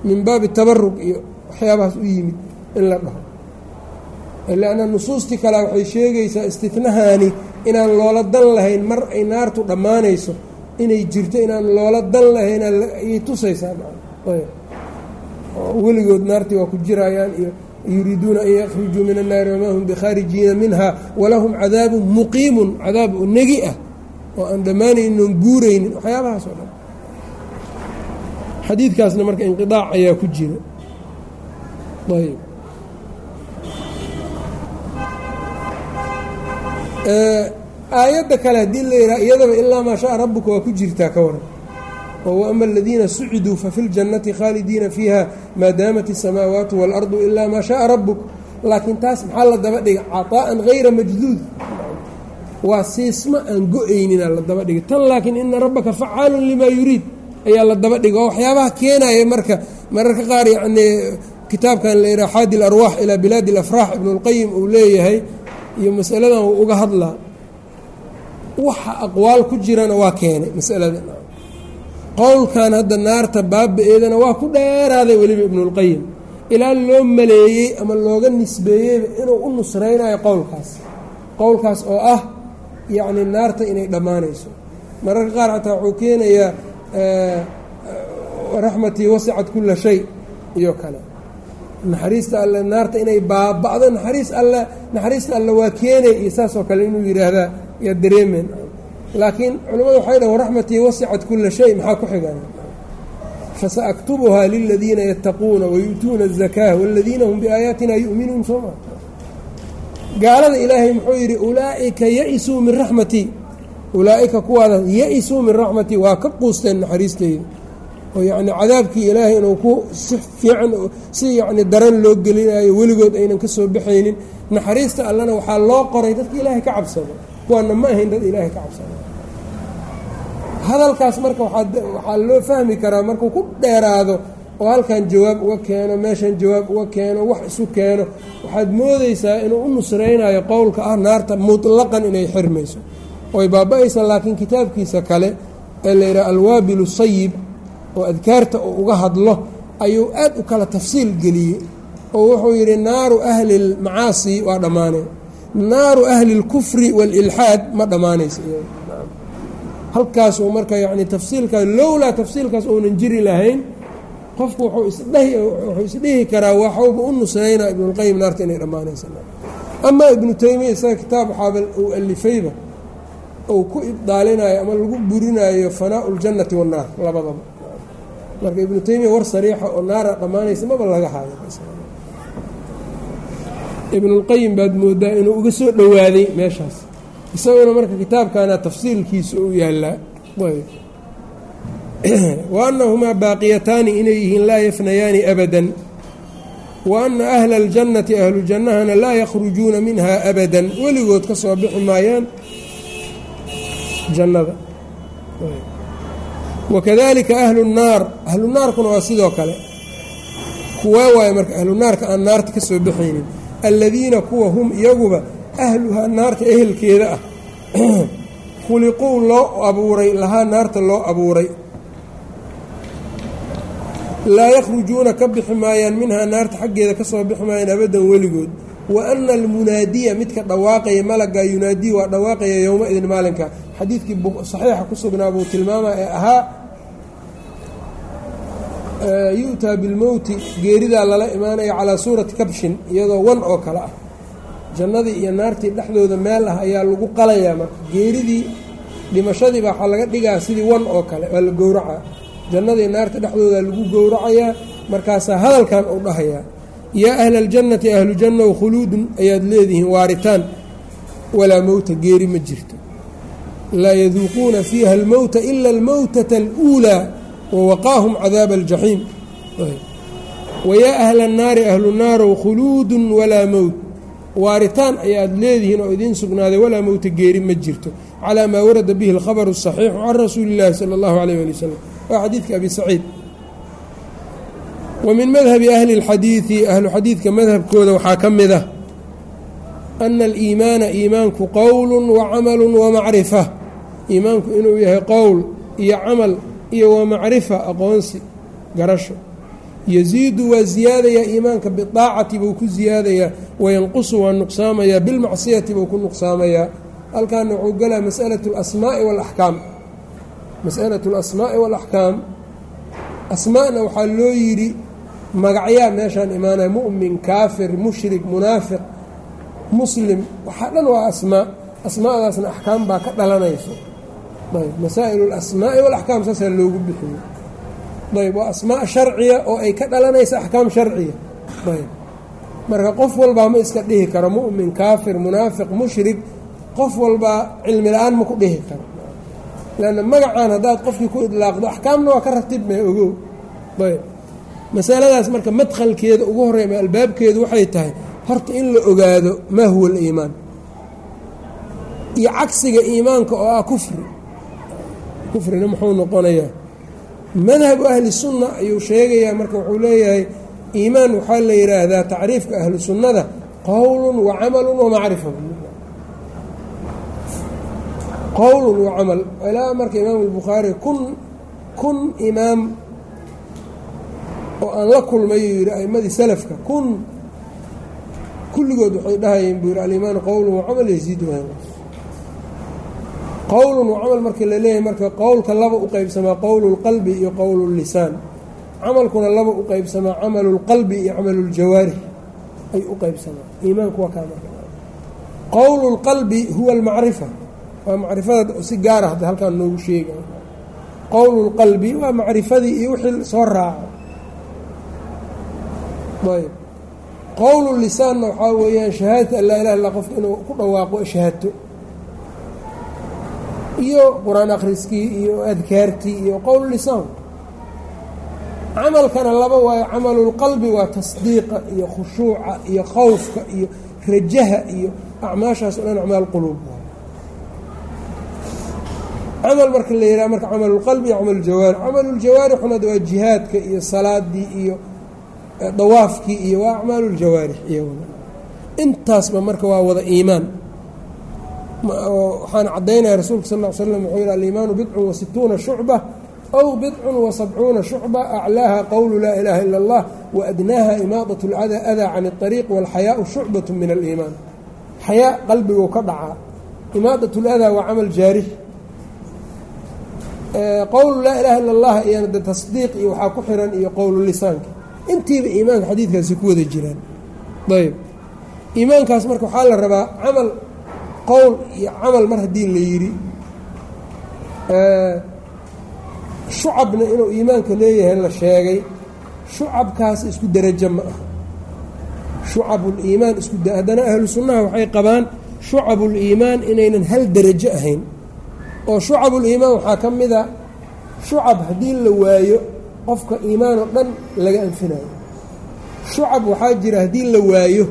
min baabi tabarug iyo waxyaabahaas u yimid in la dhaho. Lanna nusuustii kale waxay sheegaysaa istinahaani inaan loola dan lahayn mar ay naartu dhammaanayso inay jirto inaan loola dan lahayn ayay tusaysaa weligood naartii waa ku jirayaan iyo yuriiduuna an yakhrujuu min annaari wamaa hum bikhaarijiina minha walahum cadaabun muqiimun cadaab oo negi ah oo aan dhammaanaynin oon guuraynin waxyaabahaas oo dhan xadiidkaasna marka inqidaac ayaa ku jira ayb aayadda kale haddii la yidhaha iyadaba ilaa maa shaaa rabbuka waa ku jirtaa ka waran oo waama aladiina suciduu fafi ljannati khaalidiina fiiha maa daamat الsamaawaatu wاlardu ilaa maa shaaa rabbuk laakiin taas maxaa la daba dhigay caطaa'an hayra majduud waa siisma aan go-aynina la daba dhigay tan laakiin ina rabbaka facaalun limaa yuriid ayaa la daba dhigay oo waxyaabaha keenaya marka mararka qaar yacnii kitaabkan la yidhaha xaadi اlarwaax ilaa bilaadi اlafraax ibnu اlqayim uu leeyahay iyo masaladan uu uga hadlaa waxa aqwaal ku jirana waa keenay masalada qowlkan hadda naarta baaba-eedana waa ku dheeraaday weliba ibnulqayim ilaa loo maleeyey ama looga nisbeeyeyba inuu u nusraynayo qowlkaas. Qowlkaas oo ah yacni naarta inay dhammaanayso. Mararka qaar xataa wuxuu keenayaa raxmatii wasicat kulla shay iyo kale. Naxariista alle naarta inay baaba'do naxariis alle naxariista alle waa keenay iyo saas oo kale inuu yidhaahdaa yaa dareemeen laakiin culimmadu waxay dhn waraxmatii wasicat kula shay. Maxaa ku xigan fasaaktubuhaa liladiina yattaquuna wayu'tuuna azakaa waladiina hum biaayaatina yu'minuun soo ma? Gaalada ilaahay muxuu yidhi ulaa'ika ya'isuu min raxmatii ulaa'ika kuwaada ya'isuu min raxmatii waa ka quusteen naxariisteyda oo yacni cadaabkii ilaahay inuu ku si fiican si yacni daran loo gelinayo weligood aynan ka soo baxaynin. Naxariista allana waxaa loo qoray dadka ilaahay ka cabsado. Kuwaana ma ahayn dad ilaahay ka cabsada hadalkaas marka waxaa loo fahmi karaa markuu ku dheeraado oo halkan jawaab uga keeno meeshan jawaab uga keeno wax isu keeno waxaad moodeysaa inuu u nusraynayo qowlka ah naarta mutlaqan inay xirmayso. Oy baaba-aysa laakiin kitaabkiisa kale ee la yidhaha alwaabilu sayib oo adkaarta uu uga hadlo ayuu aad u kala tafsiil geliyey. Oo wuxuu yidhi naaru ahli lmacaasi waa dhammaanay naaru ahli اlkufri wاlilxaad ma dhammaanaysa halkaasuu marka yani tafsiilkaas lowlaa tafsiilkaas uunan jiri lahayn qofku wuxuu isdhihi karaa waxuuba u nusraynaa ibnulqayim naarta inay dhammaanaysa amaa ibnu taymiya isaga kitaab waxaaba uu alifayba uu ku ibdaalinayo ama lagu burinayo fanaau ljannati wannaar labadaba. Marka ibnu taymiya war sariixa oo naara dhammaanaysa maba laga haayo ibnulqayim baad moodaa inuu uga soo dhowaaday meeshaas isaguna marka kitaabkana tafsiilkiisa u yaalaa wa annahumaa baaqiyataani inay yihiin laa yafnayaani abadan. Wa anna ahla aljannati ahlu jannahana laa yakhrujuuna minha abadan. Weligood ka soo bixi maayaan jannada. Wakadalika ahlu nnaar ahlu naarkuna waa sidoo kale. Kuwaa waaye marka ahlu naarka aan naarta ka soo baxaynin aladiina kuwa hum iyaguba ahluhaa naarta ehelkeeda ah. Khuliquu loo abuuray lahaa naarta loo abuuray. Laa yakhrujuuna ka bixi maayaan minhaa naarta xaggeeda ka soo bixi maayaan abadan weligood. Wa ana almunaadiya midka dhawaaqaya malaga yunaadiya waa dhawaaqaya yowma idin maalinka. Xadiidkii saxiixa ku sugnaa buu tilmaama ee ahaa yu'taa bilmowti geeridaa lala imaanaya calaa suurati kabshin iyadoo wan oo kale ah jannadii iyo naartii dhexdooda meel ah ayaa lagu qalayaa marka geeridii dhimashadiiba waxaa laga dhigaa sidii wan oo kale waa la gowracaa jannadii naarta dhexdooda lagu gowracayaa markaasaa hadalkan uu dhahayaa yaa ahla aljannati ahlu jannaw khuluudun ayaad leedihiin waaritaan. Walaa mowta geeri ma jirto. Laa yaduuquuna fiiha almowta ila almowtata aluulaa wawaqaahum cadaaba aljaxiim wayaa ahla annaari ahlu naarow khuluudun walaa mowt waaritaan ayaad leedihiin oo idiin sugnaaday walaa mowta geeri ma jirto. Calaa maa warada bihi alkhabaru asaxiixu can rasuuli illaahi sala allahu alayh ali wasalam waa xadiidka abi saciid. Wa min madhabi ahli اlxadiidi ahlu xadiidka madhabkooda waxaa ka mid ah ana aliimaana iimaanku qowlu wa camalu wa macrifa. Iimaanku inuu yahay qowl iyo camal iyo wa macrifa aqoonsi garasho. Yasiidu waa ziyaadayaa iimaanka bidaacati buu ku ziyaadayaa wayanqusu waa nuqsaamayaa bilmacsiyati buu ku nuqsaamayaa halkaana wuxuu galaa masalatu alasmaa'i waalaxkaam masalatu alasmaa'i waalaxkaam asmaa'na waxaa loo yidhi magacyaa meeshaan imaanaya mu'min kaafir mushrik munaafiq muslim waxaa dhan waa asmaa asmaadaasna axkaam baa ka dhalanayso ayb masaa'il alasmaa'i waalaxkaam saasaa loogu bixiyo ayb waa asmaa sharciya oo ay ka dhalanaysa axkaam sharciya ayb marka qof walbaa ma iska dhihi karo mu'min kaafir munaafiq mushrik qof walbaa cilmi la'aan ma ku dhihi karo. Lanna magacaan haddaad qofkii ku idlaaqdo axkaamna waa ka ratibmee ogow. Ayb. Masaladaas marka madkhalkeeda ugu horeyma albaabkeedu waxay tahay horta in la ogaado maa huwa aliimaan. Iyo cagsiga iimaanka oo ah kufri. Kufrina muxuu noqonayaa. Madhabu ahli sunna ayuu sheegayaa marka wuxuu leeyahay iimaan waxaa la yidhaahdaa tacriifka ahlu sunnada qowlun wa camalun wa macrifa qowlun wa camal ilaa marka imaam albukhaari kun kun imaam oo aan la kulmayuu yidhi a'imadii salafka kun kulligood waxay dhahayeen buu yidhi aliimaanu qowlun wa camal yasiidu qowlun wa camal marka la marka qowlka laba u qeybsamaa qowlu lqalbi iyo qowlu llisaan camalkuna laba u qeybsamaa camalu lqalbi iyo camalu ljawaarix ay u qeybsamaa iimaanku waa kaa marka. Qowlu lqalbi huwa almacrifa. Waa macrifada si gaara hadda halkaan noogu sheega qowlu lqalbi waa macrifadii iyo wixii soo raaco. Ayb qowlu lisaanna waxaa weeyaan shahaadata an laa ilaha illa qofka inuu ku dhawaaqo shahaato iyo qur'aan akhriskii iyo adkaartii iyo qowl lisaan camalkana laba waayo camalulqalbi waa tasdiiqa iyo khushuuca iyo khowfka iyo rajaha iyo acmaashaas o dhan acmaal quluub camal marka la yidhaha marka camalulqalbi iyo camaluljawaarix camaluljawaarixuna waa jihaadka iyo salaadii iyo dawaafkii iyo waa acmaaluljawaarix iyaguna. Intaasba marka waa wada iimaan. Waxaan caddaynaya rasuulka sal ll ly slam wuxuu yidhi aliimaanu bidcun wa situuna shucba aw bidcun wa sabcuuna shucba aclaaha qowlu laa ilaaha ila allah wa adnaaha imaadat lada adaa can اطariiq walxayaau shucbat min aliimaan xayaa qalbiguu ka dhacaa imaadat ladaa waa camal jaarix qowlu laa ilaha ila allah iyana de tasdiiq iyo waxaa ku xiran iyo qowlu lisaanka intiiba iimaanka xadiidkaasi ku wada jiraan ayb iimaankaas marka waxaa la rabaa camal qowl iyo camal mar haddii la yidhi shucabna inuu iimaanka leeyahay la sheegay shucabkaas isku derajo ma aha. Shucabuliimaan isku haddana ahlu sunnaha waxay qabaan shucabuliimaan inaynan hal derajo ahayn. Oo shucabuliimaan waxaa ka mid a shucab haddii la waayo qofka iimaan oo dhan laga anfinayo shucab waxaa jira haddii la waayo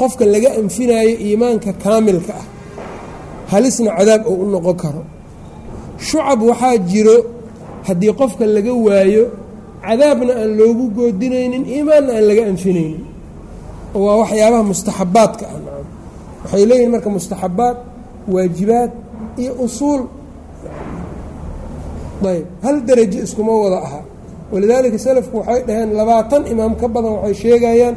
qofka laga anfinaayo iimaanka kaamilka ah halisna cadaab oo u noqon karo. Shucab waxaa jiro haddii qofka laga waayo cadaabna aan loogu goodinaynin iimaanna aan laga anfinaynin. Waa waxyaabaha mustaxabaadka ah waxay leeyihiin marka mustaxabaad waajibaad iyo usuul. Ayb hal derajo iskuma wada aha. Walidaalika salafku waxay dhaheen labaatan imaam ka badan waxay sheegayaan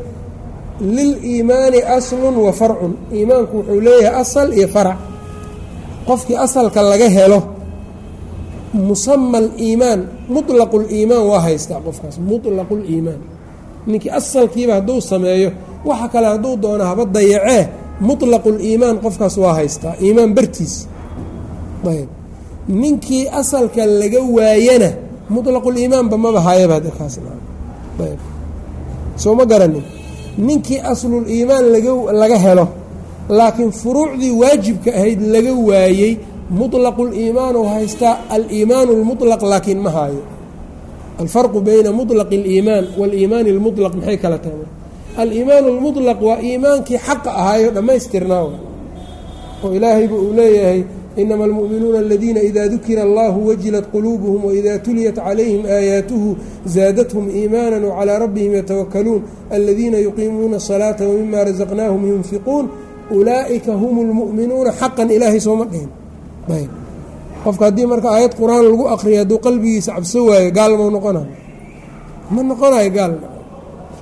liliimaani aslun wa farcun. Iimaanku wuxuu leeyahay asal iyo farac. Qofkii asalka laga helo musama aliimaan mutlaqu liimaan waa haystaa qofkaas mutlaqu liimaan ninkii asalkiiba hadduu sameeyo waxa kale hadduu doono haba dayacee mulaqu liimaan qofkaas waa haystaa iimaan bartiis. Ayb. Ninkii asalka laga waayana mutlaquliimaanba maba hayaba hadakaasayb soo ma garanin. Ninkii aslul iimaan laga helo laakiin furuucdii waajibka ahayd laga waayey muطlaqu اliimaan oo haystaa aliimaanu اlmuطlaq laakiin ma haayo alfarqu bayna muطlaqi اliimaan wاliimaani اlmuطlaq maxay kala tahay aliimaanu اlmuطlaq waa iimaankii xaqa ahaayo dhammaystirnaa oo ilaahayba uu leeyahay inama almu'minuuna aladiina ida dukira allahu wajilat quluubuhum waida tuliyat calayhim aayaatuhu zaadathum iimaana wcalىa rabbihim yatawakaluun aladiina yuqiimuuna الsalaata wmima razaqnaahum yunfiquun ulaa'ika hum اlmu'minuuna xaqan ilaahay sooma dhihin ayb qofka haddii marka aayad qur-aan lagu akriya hadduu qalbigiisa cabso waayo gaal mau noqonayo ma noqonayo gaal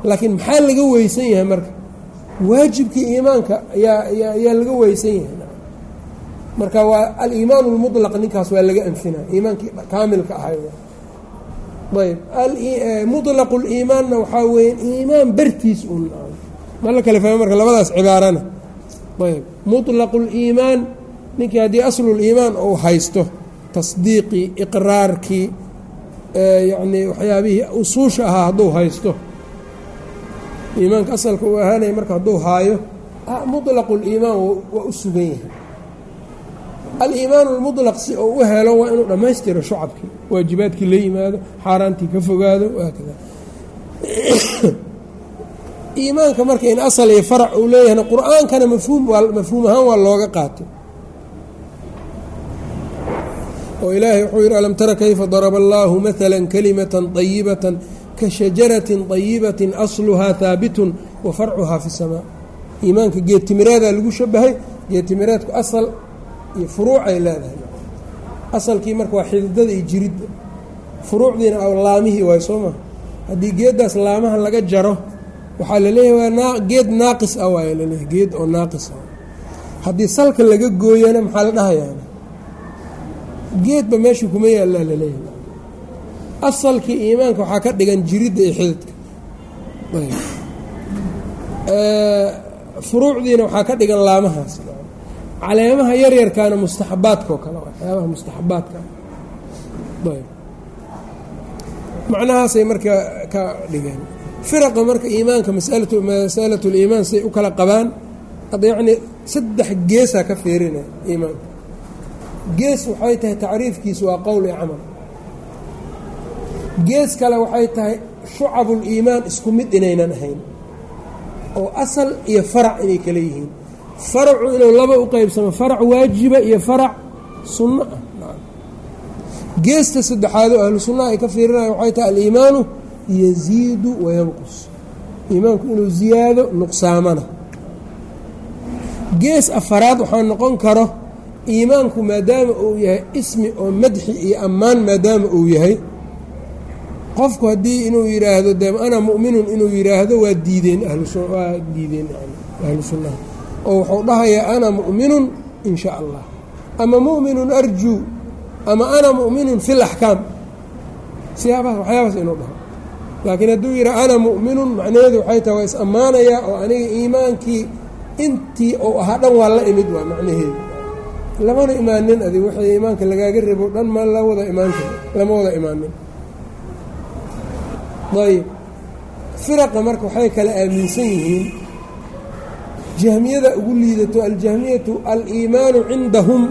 laakiin maxaa laga weysan yahay marka waajibkii iimaanka ayaa laga weysan yahay marka waa aliimaan اlmuطlaq ninkaas waa laga anfinaya iimaankii kaamilka ahay ayb muطlaq اliimaanna waxaa weeye iimaan bartiis un ma la kale fahme marka labadaas cibaarana ayb muطlaq اliimaan ninkii haddii asluliimaan uu haysto tasdiiqii iqraarkii yacnii waxyaabihii usuusha ahaa hadduu haysto iimaanka asalka uu ahaanaya marka hadduu haayo muطlaqu اliimaan waa u sugan yahay aliimaan اlmuطlaq si uu u helo waa inuu dhammaystiro shucabkii waajibaadkii la yimaado xaaraantii ka fogaado waakada iimaanka marka in asal iyo farac uu leeyahayna qur-aankana mafhuum mafhuum ahaan waa looga qaatay oo ilaahay wuxuu yidhi alam tara kayfa daraba allaahu maala kalimatan ayibatan ka shajaratin ayibatin asluhaa haabitun wa farcuhaa fi samaa. Iimaanka geedtimiraada lagu shabahay geedtimiraadku asal iyo furuucay leedahay. Asalkii marka waa xididada iyo jiridda furuucdiina a laamihii waay soo maha haddii geeddaas laamahan laga jaro waxaa la leeyahay geed naaqis ah waay la leeyahay geed oo naaqis ah. Haddii salka laga gooyana maxaa la dhahayaa? Geedba meesha kuma yaallaa la leeyahay asalkii iimaanka waxaa ka dhigan jiridda iyo xididka. Furuucdiina waxaa ka dhigan laamahaas. Caleemaha yaryarkaana mustaxabaadkao kale waxyaabaha mustaxabaadka. Ayb. Macnahaasay marka ka dhigeen. Firaqa marka iimaanka masalatu masalatu liimaan say u kala qabaan. Yacnii saddex geesaa ka fiirinaya iimaanka gees waxay tahay tacriifkiisu waa qowl iyo camal. Gees kale waxay tahay shucabuliimaan isku mid inaynan ahayn oo asal iyo farac inay kala yihiin. Faracu inuu laba u qeybsamo farac waajiba iyo farac sunno ah. Geesta saddexaadoo ahlu sunnaha ay ka fiirinaya waxay tahay aliimaanu yaziidu wayanqus iimaanku inuu ziyaado nuqsaamana. Gees afaraad waxaa noqon karo iimaanku maadaama uu yahay ismi oo madxi iyo ammaan maadaama uu yahay qofku haddii inuu yidhaahdo de ana mu'minun inuu yidhaahdo waa diideen waa diideen ahlu oo wuxuu dhahayaa ana mu'minun in sha allah ama mu'minun arjuu ama ana mu'minun fi laxkaam siyaabahaas waxyaabaas inuu dhaho. Laakiin hadduu yidhaha ana mu'minun macnaheedu waxay tahay waa is ammaanayaa oo aniga iimaankii intii ou ahaa dhan waa la imid waa macnaheedu lamana imaanin adig wixii iimaanka lagaaga rebo dhan ma la wada imaanka lama wada imaanin. Ayb firaqa marka waxay kala aaminsan yihiin jahmiyada ugu liidato aljahmiyatu aliimaanu cindahum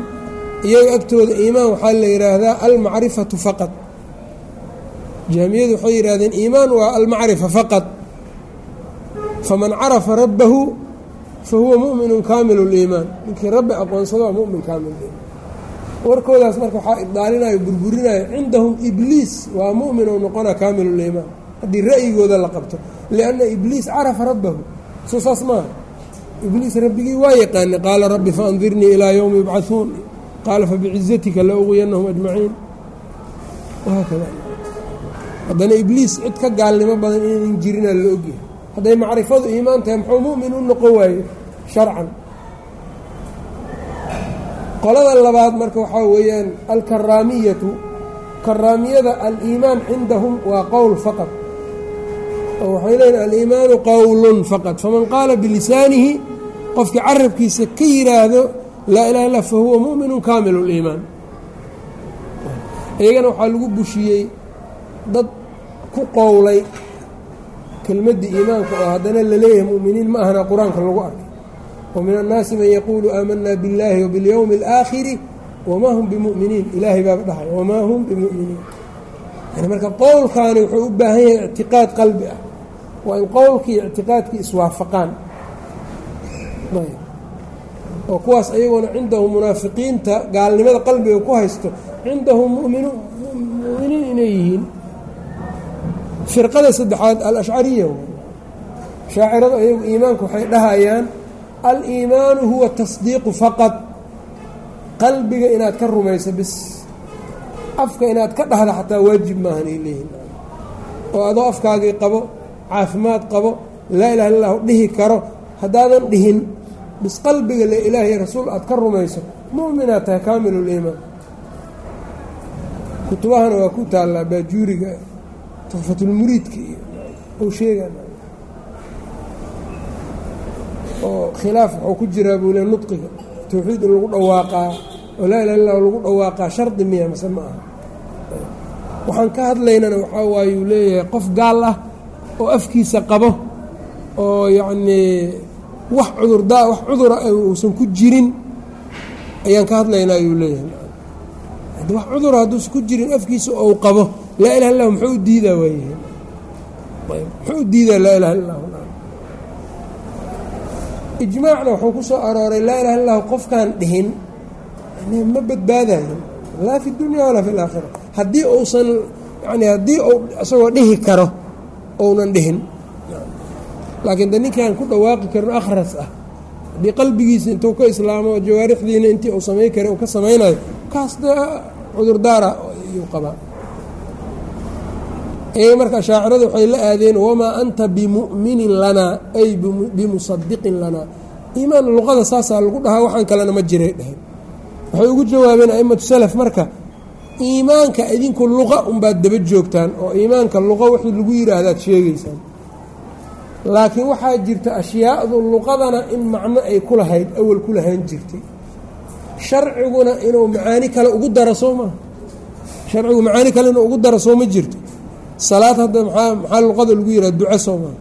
iyaga agtooda iimaan waxaa la yidhaahdaa almacrifatu faqad jahmiyadu waxay yidhahdeen iimaan waa almacrifa faqad faman carafa rabbahu fa huwa mu'minu kaamilu liimaan ninkii rabbi aqoonsado waa mumin kaamil warkoodaas marka waxaa ibdaalinayo burburinayo cindahum ibliis waa mu'min ou noqona kaamiluliimaan haddii ra'yigooda la qabto lianna ibliis carafa rabbahu soo saas ibliis rabbigii waa yaqaana qaala rabbi faandirnii ilaa yowmi yubcahuun qaala fabicizatika la uqwiyanahum ajmaciin wahaakada haddana ibliis cid ka gaalnimo badan inaynan jirinaa la ogyahay hadday macrifadu iimaan tahay muxuu mu'min u noqon waaye sharcan. Qolada labaad marka waxaa weeyaan alkaraamiyatu karaamiyada aliimaan cindahum waa qowl faqad oo waxay leeyiin aliimaanu qowlun faqad faman qaala bilisaanihi qofkii carabkiisa ka yidhaahdo laa ilaha illa fa huwa mu'minu kaamilu liimaan iyagana waxaa lagu bushiyey dad ku qowlay kelmaddii iimaanka oo haddana la leeyahay mu'miniin ma ahna qur'aanka lagu arkay wa min annaasi man yaquulu aamanaa billaahi wa bilyowmi alaakhiri wamaa hum bimu'miniin. Ilaahay baaba dhahay wamaa hum bimuminiin. Yani marka qowlkaani wuxuu u baahan yahay ictiqaad qalbi ah. Waa in qowlkii ictiqaadkii iswaafaqaan. Oo kuwaas ayagoona cindahu munaafiqiinta gaalnimada qalbiga ku haysto cindahum muminuun mu'miniin inay yihiin firqada saddexaad alashcariya shaaciradu ayagu iimaanku waxay dhahayaan aliimaanu huwa tasdiiqu faqad. Qalbiga inaad ka rumayso bis. Afka inaad ka dhahda xataa waajib maahan ay leeyihiin oo adoo afkaagii qabo caafimaad qabo laa ilaha illa lahu dhihi karo haddaadan dhihin bis qalbiga le ilaahay rasuul aad ka rumayso mu'minaad tahay kaamiluliimaan kutubahana waa ku taallaa baajuuriga tuxfatulmuriidka iyo sheega oo khilaaf waxuu ku jiraa buu le nudqiga towxiid in lagu dhawaaqaa oo laa ilaha illa lagu dhawaaqaa shardi miya mase ma aha. Waxaan ka hadlaynana waxaa waayuu leeyahay qof gaal ah oo afkiisa qabo oo yacnii wax cudurdaa wax cudura uusan ku jirin. Ayaan ka hadlaynaa ayuu leeyahay. Wax cudura hadduusan ku jirin afkiisa ou qabo laa ilaha illah muxuu diidaa waayahay muxuu diidaa laa ilaha illah ijmaacna wuxuu ku soo arooray laa ilaha illahu qofkaan dhihin ma badbaadayo laa fi dunya walaa fi laakhira haddii uusan yani haddii uu isagoo dhihi karo ounan dhihin. Laakiin de ninkaan ku dhawaaqi karin akhras ah. Haddii qalbigiisa intuu ka islaamo jawaarixdiina intii uu samay kara uu ka samaynayo kaas dee cudurdaara ayuu qabaa iyaga marka shaaciradu waxay la aadeen wamaa anta bimu'minin lanaa ay bimusadiqin lanaa iimaan luqada saasaa lagu dhahaa waxaan kalena ma jiray dheheen waxay ugu jawaabeen a'immatu salaf marka iimaanka idinku luqa unbaad daba joogtaan oo iimaanka luqa wixii lagu yidhaahdaad sheegaysaan. Laakiin waxaa jirta ashyaadu luqadana in macno ay ku lahayd awal ku lahaan jirtay. Sharciguna inuu macaani kale ugu daro soo maa sharcigu macaani kale inuu ugu daro soo ma jirto salaad hadda maxaa luqada lagu yidhaha duco soo maa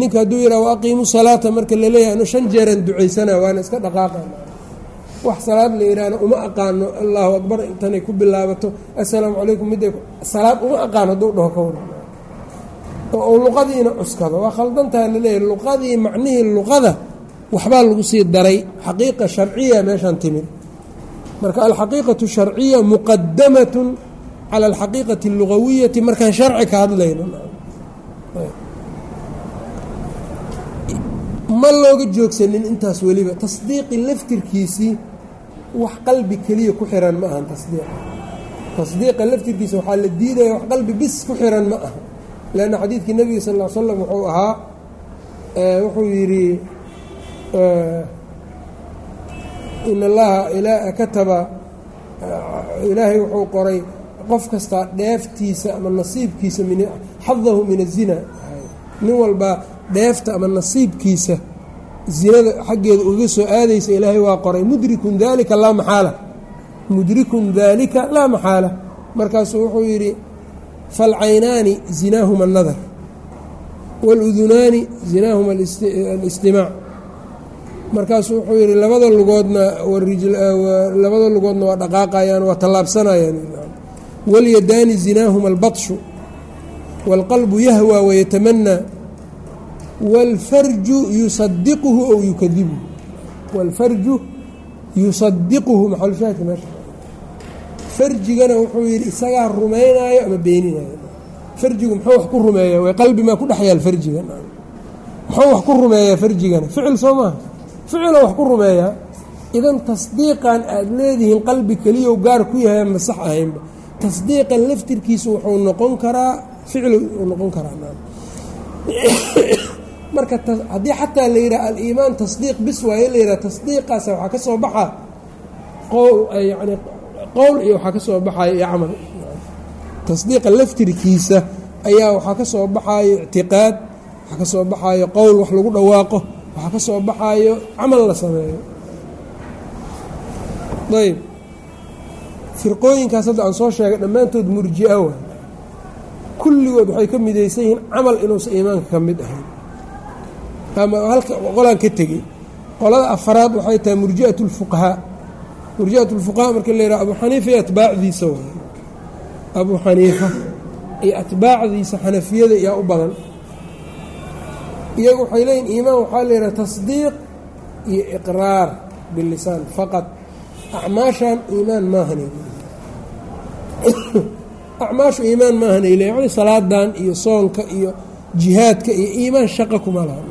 ninka hadduu yidhaha wa aqiimu salaata marka la leeyahay anu shan jeeran ducaysana waana iska dhaqaaqana wax salaad la yidhaahna uma aqaano allahu akbar intanay ku bilaabato assalaamu calaykum midday salaad uma aqaano hadduu dhaho ka waran oo luqadiina cuskado. Waa khaldantaha la leeyahay luqadii macnihii luqada waxbaa lagu sii daray. Xaqiiqa sharciya meeshaan timid. Marka alxaqiiqatu sharciya muqadamatun cala alxaqiiqati allugawiyati markaan sharci ka hadlayno ma looga joogsanin intaas weliba tasdiiqi laftirkiisii wax qalbi keliya ku xiran ma ahan tasdiiq tasdiiqa laftirkiisa waxaa la diidaya wax qalbi bis ku xiran ma aha lanna xadiidkii nebiga sal l slam wuxuu ahaa wuxuu yidhi in allaha kataba ilaahay wuxuu qoray qof kastaa dheeftiisa ama nasiibkiisa xadahu min azina nin walbaa dheefta ama nasiibkiisa zinada xaggeeda uga soo aadaysa ilaahay waa qoray. Mudrikun dalika laa maxaala. Mudrikun daalika laa maxaala. Markaasuu wuxuu yidhi falcaynaani zinaahuma anadar waاludunaani zinaahuma alistimaac markaasuu wuxuu yidhi labada lugoodna labada lugoodna waa dhaqaaqayaan waa tallaabsanayaan walyadaani zinaahuma albatshu wاlqalbu yahwى wayatamanaa wاlfarju yusadiquhu ow yukadibuhu wاlfarju yusadiquhu maxalushaahidka meesha farjigana wuxuu yidhi isagaa rumaynaayo ama beeninayo farjigu muxuu wax ku rumeeyaa way qalbi maa ku dhex yaal farjiga muxuu wax ku rumeeyaa farjigana ficil soo maaha ficiloo wax ku rumeeyaa idan tasdiiqan aada leedihiin qalbi keliyow gaar ku yahay ma sax ahaynba tasdiiqan laftirkiisu wuxuu noqon karaa ficil uu noqon karaa marka haddii xataa la yidhaha aliimaan tasdiiq bis waaye la yidhaha tasdiiqaasa waxaa ka soo baxa qowl yani qowl iyo waxaa ka soo baxayo iyo camal. Tasdiiqa laftirkiisa ayaa waxaa ka soo baxaayo ictiqaad waxaa ka soo baxaayo qowl wax lagu dhawaaqo waxaa ka soo baxaayo camal la sameeyo. Ayb firqooyinkaas hadda aan soo sheegay dhammaantood murji-a wa kulligood waxay ka midaysan yihiin camal inuusan iimaanka ka mid ahayn. Ama halka qolaan ka tegey. Qolada afaraad waxay tahay murji'at اlfuqahaa murji'at اlfuqahaa marka la yidhaha abu xaniifa iyo atbaacdiisa waay. Abu xaniifa iyo atbaacdiisa xanafiyada yaa u badan. Iyagu waxay leeyihiin iimaan waxaa la yidhaha tasdiiq iyo iqraar bilisaan faqad. Acmaashan iimaan maahanay acmaashu iimaan maahanay le yani salaadan iyo soonka iyo jihaadka iyo iimaan shaqa kuma laha.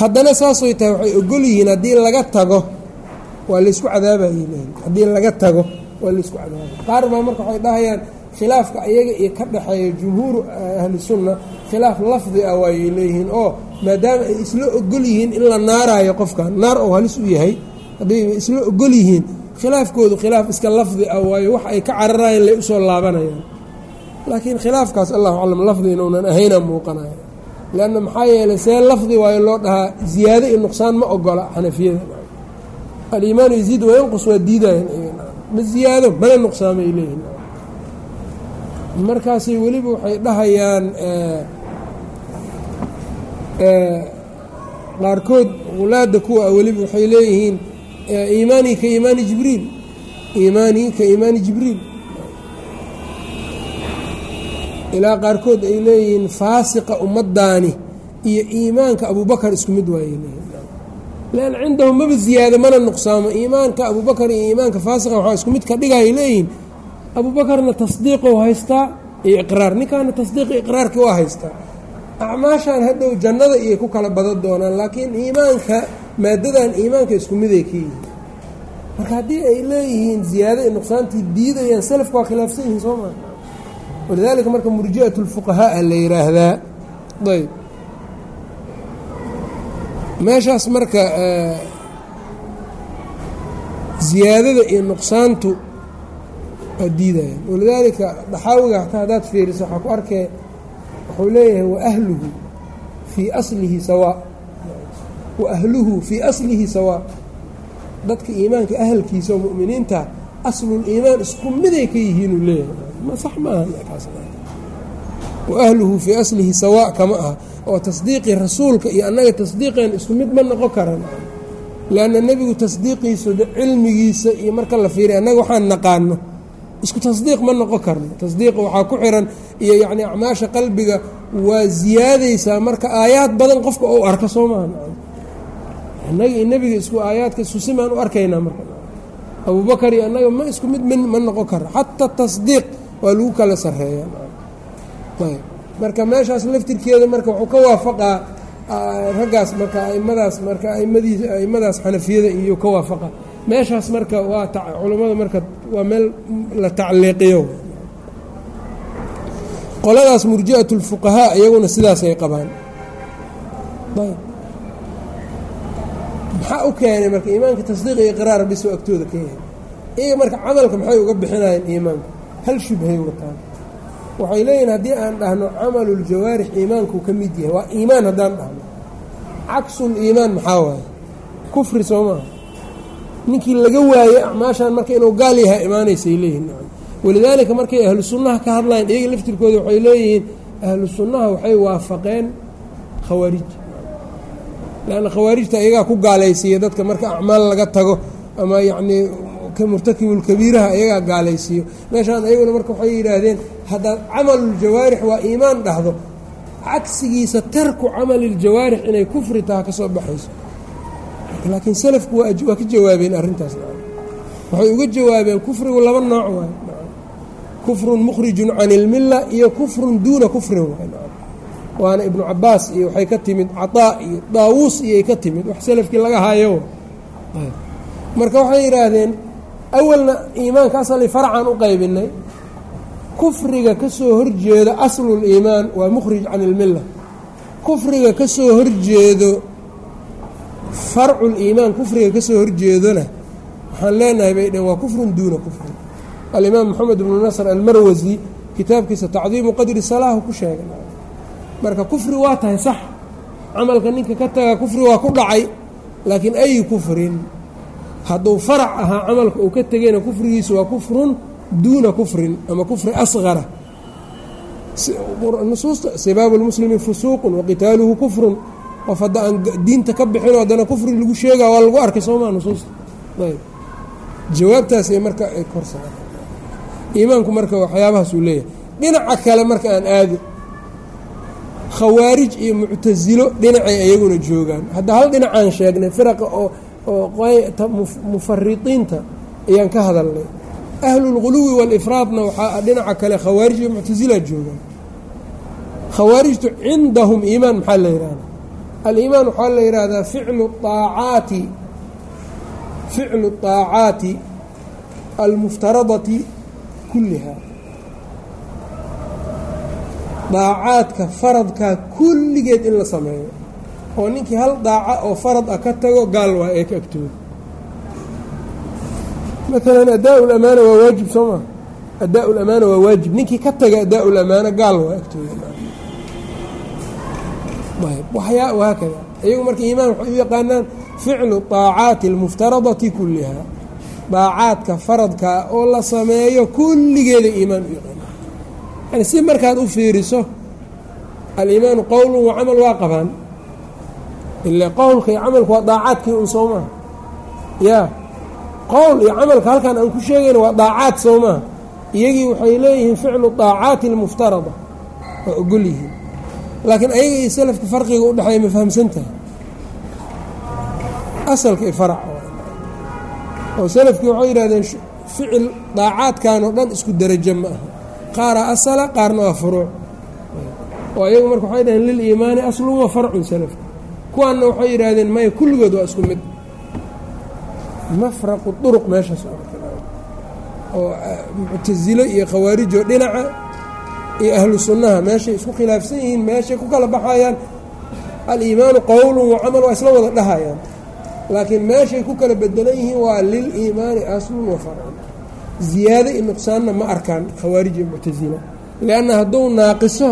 Haddana saasay tahay waxay ogol yihiin haddii laga tago waa laysku cadaabayay leeyihiin haddii laga tago waa laysku cadaabay qaar baa marka waxay dhahayaan khilaafka ayaga iyo ka dhexeeya jumhuuru ahli sunna khilaaf lafdi ah waayay leeyihiin. Oo maadaama ay isla ogol yihiin in la naaraayo qofka naar oo halis u yahay hadday isla ogol yihiin khilaafkoodu khilaaf iska lafdi ah waayo wax ay ka cararayeen lay u soo laabanayaan. Laakiin khilaafkaas allahu aclam lafdi inuunan ahayna muuqanaya. Leanna maxaa yeelay see lafdi waayo loo dhahaa ziyaado iyo nuqsaan ma ogola xanafiyada. Aliimaanu yaziid wayanqus waa diidayan ma ziyaado mana nuqsaamay leeyihiin markaasay weliba waxay dhahayaan qaarkood wulaadda kuwa weliba waxay leeyihiin iimaanii ka iimaani jibriil iimaanii ka iimaani jibriil ilaa qaarkood ay leeyihiin faasiqa ummaddaani iyo iimaanka abubakar isku mid waayay lean cindahum maba ziyaado mana nuqsaamo. Iimaanka abubakar iyo iimaanka faasiqa waxaa isku mid ka dhigay leeyihiin. Abuubakarna tasdiiqou haystaa iyo iqraar. Ninkaana tasdiiqi iqraarkii waa haystaa acmaashan hadhow jannada iyo ku kala badan doonaan laakiin iimaanka maadadan iimaanka isku miday ka yihiin marka haddii ay leeyihiin ziyaado iyo nuqsaantii diidayaan salafka waa khilaafsan yihiin soo maa walidaalika marka murji'at lfuqahaa la yidhaahdaa ayb meeshaas marka ziyaadada iyo nuqsaantu waa diidayaan. Walidaalika daxaawiga hataa haddaad fiiriso waxaa ku arkee wuxuu leeyahay waahluhu fii aslihi sawaa wa ahluhu fii aslihi sawaa dadka iimaanka ahalkiisa oo mu'miniinta asluliimaan isku miday ka yihiinuu leeyahay. Ma ahluhu fii aslihi sawaa kama aha. Oo tasdiiqii rasuulka iyo annaga tasdiiqeen isku mid ma noqon karan leanna nebigu tasdiiqiisu cilmigiisa iyo marka la fiiriya annaga waxaan naqaano. Isku tasdiiq ma noqon karno. Tasdiiqa waxaa ku xiran iyo yacni acmaasha qalbiga waa ziyaadaysaa marka aayaad badan qofka ou arka soo maaha annaga iyo nebiga isku aayaadka susimaan u arkaynaa marka. Abubakar iyo annaga ma isku mid ma noqon karo. Xataa tasdiiq waa lagu kala sarreeya ayb. Marka meeshaas laftirkeeda marka wuxuu ka waafaqaa raggaas marka aimadaas marka aimadiis aimadaas xanafiyada iyo ka waafaqa. Meeshaas marka waa culammada marka waa meel la tacliiqiyo. Qoladaas murji'at اlfuqahaa iyaguna sidaasay qabaan. Ayb maxaa u keenay marka iimaanka tasdiiq iyo iqraar bisoo agtooda ka yahay? Iyaga marka camalka maxay uga bixinayeen iimaanka hal shubhay wataan waxay leeyihiin haddii aan dhahno camalu ljawaarix iimaankuu ka mid yahay waa iimaan haddaan dhahno. Caksul iimaan maxaa waaye? Kufri soo maaha ninkii laga waaye acmaashan marka inuu gaal yahay imaanaysay leeyihiin walidaalika markay ahlu sunnaha ka hadlayeen iyaga laftirkooda waxay leeyihiin ahlu sunnaha waxay waafaqeen khawaarij lanna khawaarijta iyagaa ku gaalaysiiya dadka marka acmaal laga tago ama yacnii murtakibulkabiiraha iyagaa gaalaysiiyo. Meeshaan ayaguna marka waxay yidhaahdeen haddaad camaluljawaarix waa iimaan dhahdo cagsigiisa tarku camaliiljawaarix inay kufri taha ka soo baxayso. Laakiin salafku waa ka jawaabeen arrintaas. Waxay uga jawaabeen kufrigu laba nooc waay. Kufrun mukhrijun can ilmilla iyo kufrun duuna kufrin waay waana ibnu cabaas iyo waxay ka timid cataa iyo daawuus iyay ka timid wax salafkii laga hayo marka waxay yidhaahdeen awalna iimaanka asali farcan u qaybinay. Kufriga ka soo horjeedo asluliimaan waa mukhrij can ilmilla. Kufriga ka soo horjeedo farculiimaan kufriga ka soo horjeedona waxaan leenahay bay dheen waa kufrun duuna kufrin alimaam moxamed ibnu nasr almarwasi kitaabkiisa tacdiimu qadri salaahu ku sheegay marka kufri waa tahay sax. Camalka ninka ka taga kufri waa ku dhacay laakiin ay kufrin. Hadduu farac ahaa camalka uu ka tegayna kufrigiisu waa kufrun duuna kufrin ama kufri asqara nusuusta sibaabu lmuslimi fusuuqun waqitaaluhu kufrun. Qof hadda aan diinta ka bixin haddana kufri lagu sheega waa lagu arkay soomaa nusuusta? Ayb jawaabtaasay marka ay korsaa iimaanku marka waxyaabahaas uu leeyahay. Dhinaca kale marka aan aado khawaarij iyo muctasilo dhinacay ayaguna joogaan. Hadda hal dhinacaan sheegnay firaqa oo oo mufaridiinta ayaan ka hadalnay. Ahlulguluwi waalifraadna waxaa ah dhinaca kale khawaarij iyo muctasilaa joogaan. Khawaarijtu cindahum iimaan maxaa la yidhahdaa aliimaan waxaa la yidhaahdaa ficlu aacaati ficlu aacaati almuftaradati kulliha daacaadka faradkaa kulligeed in la sameeyo. Oo ninkii hal daaca oo farad ah ka tago gaal waa ee ka agtooda. Maalan adaa lamaana waa waajib soo maa adaa lamaana waa waajib. Ninkii ka taga adaa lamaana gaal waa agtooda. Haakada iyagu marka iimaan waxay u yaqaanaan ficlu طaacaati اlmuftaradati kulliha daacaadka faradkaa oo la sameeyo kulligeeda iimaan u yaqaanaan yani si markaad u fiiriso aliimaanu qowlu wa camal waa qabaan. Ila qowlka iyo camalku waa daacaadkii un soo ya qowl iyo camalka halkan aan ku sheegayna waa daacaad soo maha iyagii waxay leeyihiin ficlu daacaati اlmuftarada waa ogol yihiin. Laakiin ayaga iyo selafka farqiga udhexeeya ma fahamsan tahay asalka iyo farac oo selafkii waxay yidhahdeen ficil daacaadkan oo dhan isku derajo ma aha qaaraa asala qaarna waa furuuc oo ayagu marka waxay dhaheen liliimaani aslun wa farcun selafka kuwaanna waxay yidhaahdeen maya kulligood waa isku mid. Mafraqu duruq meeshaas oo muctasilo iyo khawaarijo dhinaca iyo ahlu sunnaha meeshay isku khilaafsan yihiin meeshay ku kala baxayaan. Aliimaanu qowlun wa camal waa isla wada dhahayaan. Laakiin meeshay ku kala bedelan yihiin waa liliimaani aslun wa farcun ziyaado iyo nuqsaanna ma arkaan khawaarij iyo muctasila lianna hadduu naaqiso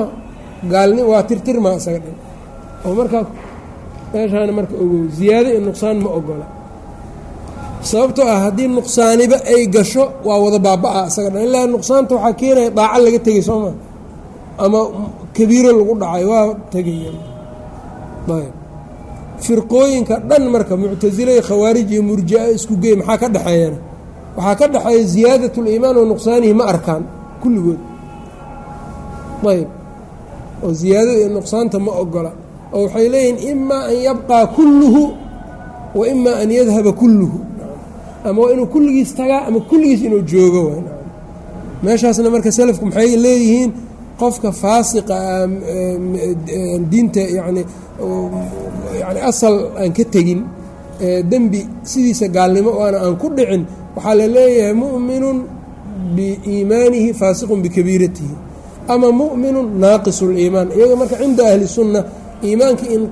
gaalni waa tirtirmaa isaga dhan oo markaa meeshaana marka ogow ziyaado iyo nuqsaan ma ogola sababtoo ah haddii nuqsaaniba ay gasho waa wada baaba-a isaga dhan ilaa nuqsaanta waxaa keenaya daaco laga tegay soo maa ama kabiiro lagu dhacay waa tegaya ayb firqooyinka dhan marka muctasila iyo khawaarij iyo murjia isku gey maxaa ka dhexeeyana waxaa ka dhexeeya ziyaadat liimaan wa nuqsaanihi ma arkaan kulligood. Ayb oo ziyaadada iyo nuqsaanta ma ogola oo waxay leeyihiin imaa an yabqaa kulluhu wa imaa an yadhaba kulluhu. Ama waa inuu kulligiis tagaa ama kulligiis inuu joogo meeshaasna marka selafku maxay leeyihiin qofka faasiqa diinta yani yani asal aan ka tegin dembi sidiisa gaalnimo oana aan ku dhicin waxaa la leeyahay mu'minun biiimaanihi faasiqun bikabiiratihi ama mu'minun naaqisu liimaan iyaga marka cinda ahli sunna iimaanka in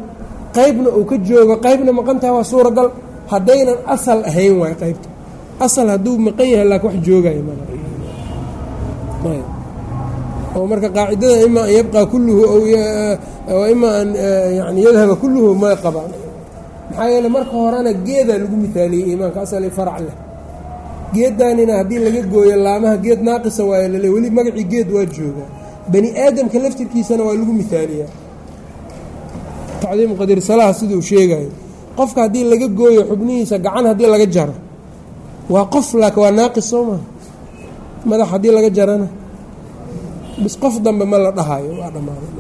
qeybna uu ka joogo qeybna maqan tahay waa suuragal haddaynan asal ahayn waay qaybta. Asal hadduu maqan yahay laakin wax joogaya oo marka qaacidada ima an yabqaa kulluhu ima an yani yadhaba kulluhu ma qabaan maxaa yeele marka horena geedaa lagu mihaaliyey iimaanka asali farac leh. Geedaanina haddii laga gooyo laamaha geed naaqisa waaya lale weli magacii geed waa joogaa. Bani aadamka laftirkiisana waa lagu mihaaliyaa. Tacdiimu qadir salaha siduu sheegayo qofka haddii laga gooyo xubnihiisa gacan haddii laga jaro. Waa qof laakin waa naaqis soo maha madax haddii laga jarana. Bis qof dambe ma la dhahayo waa dhammaaday.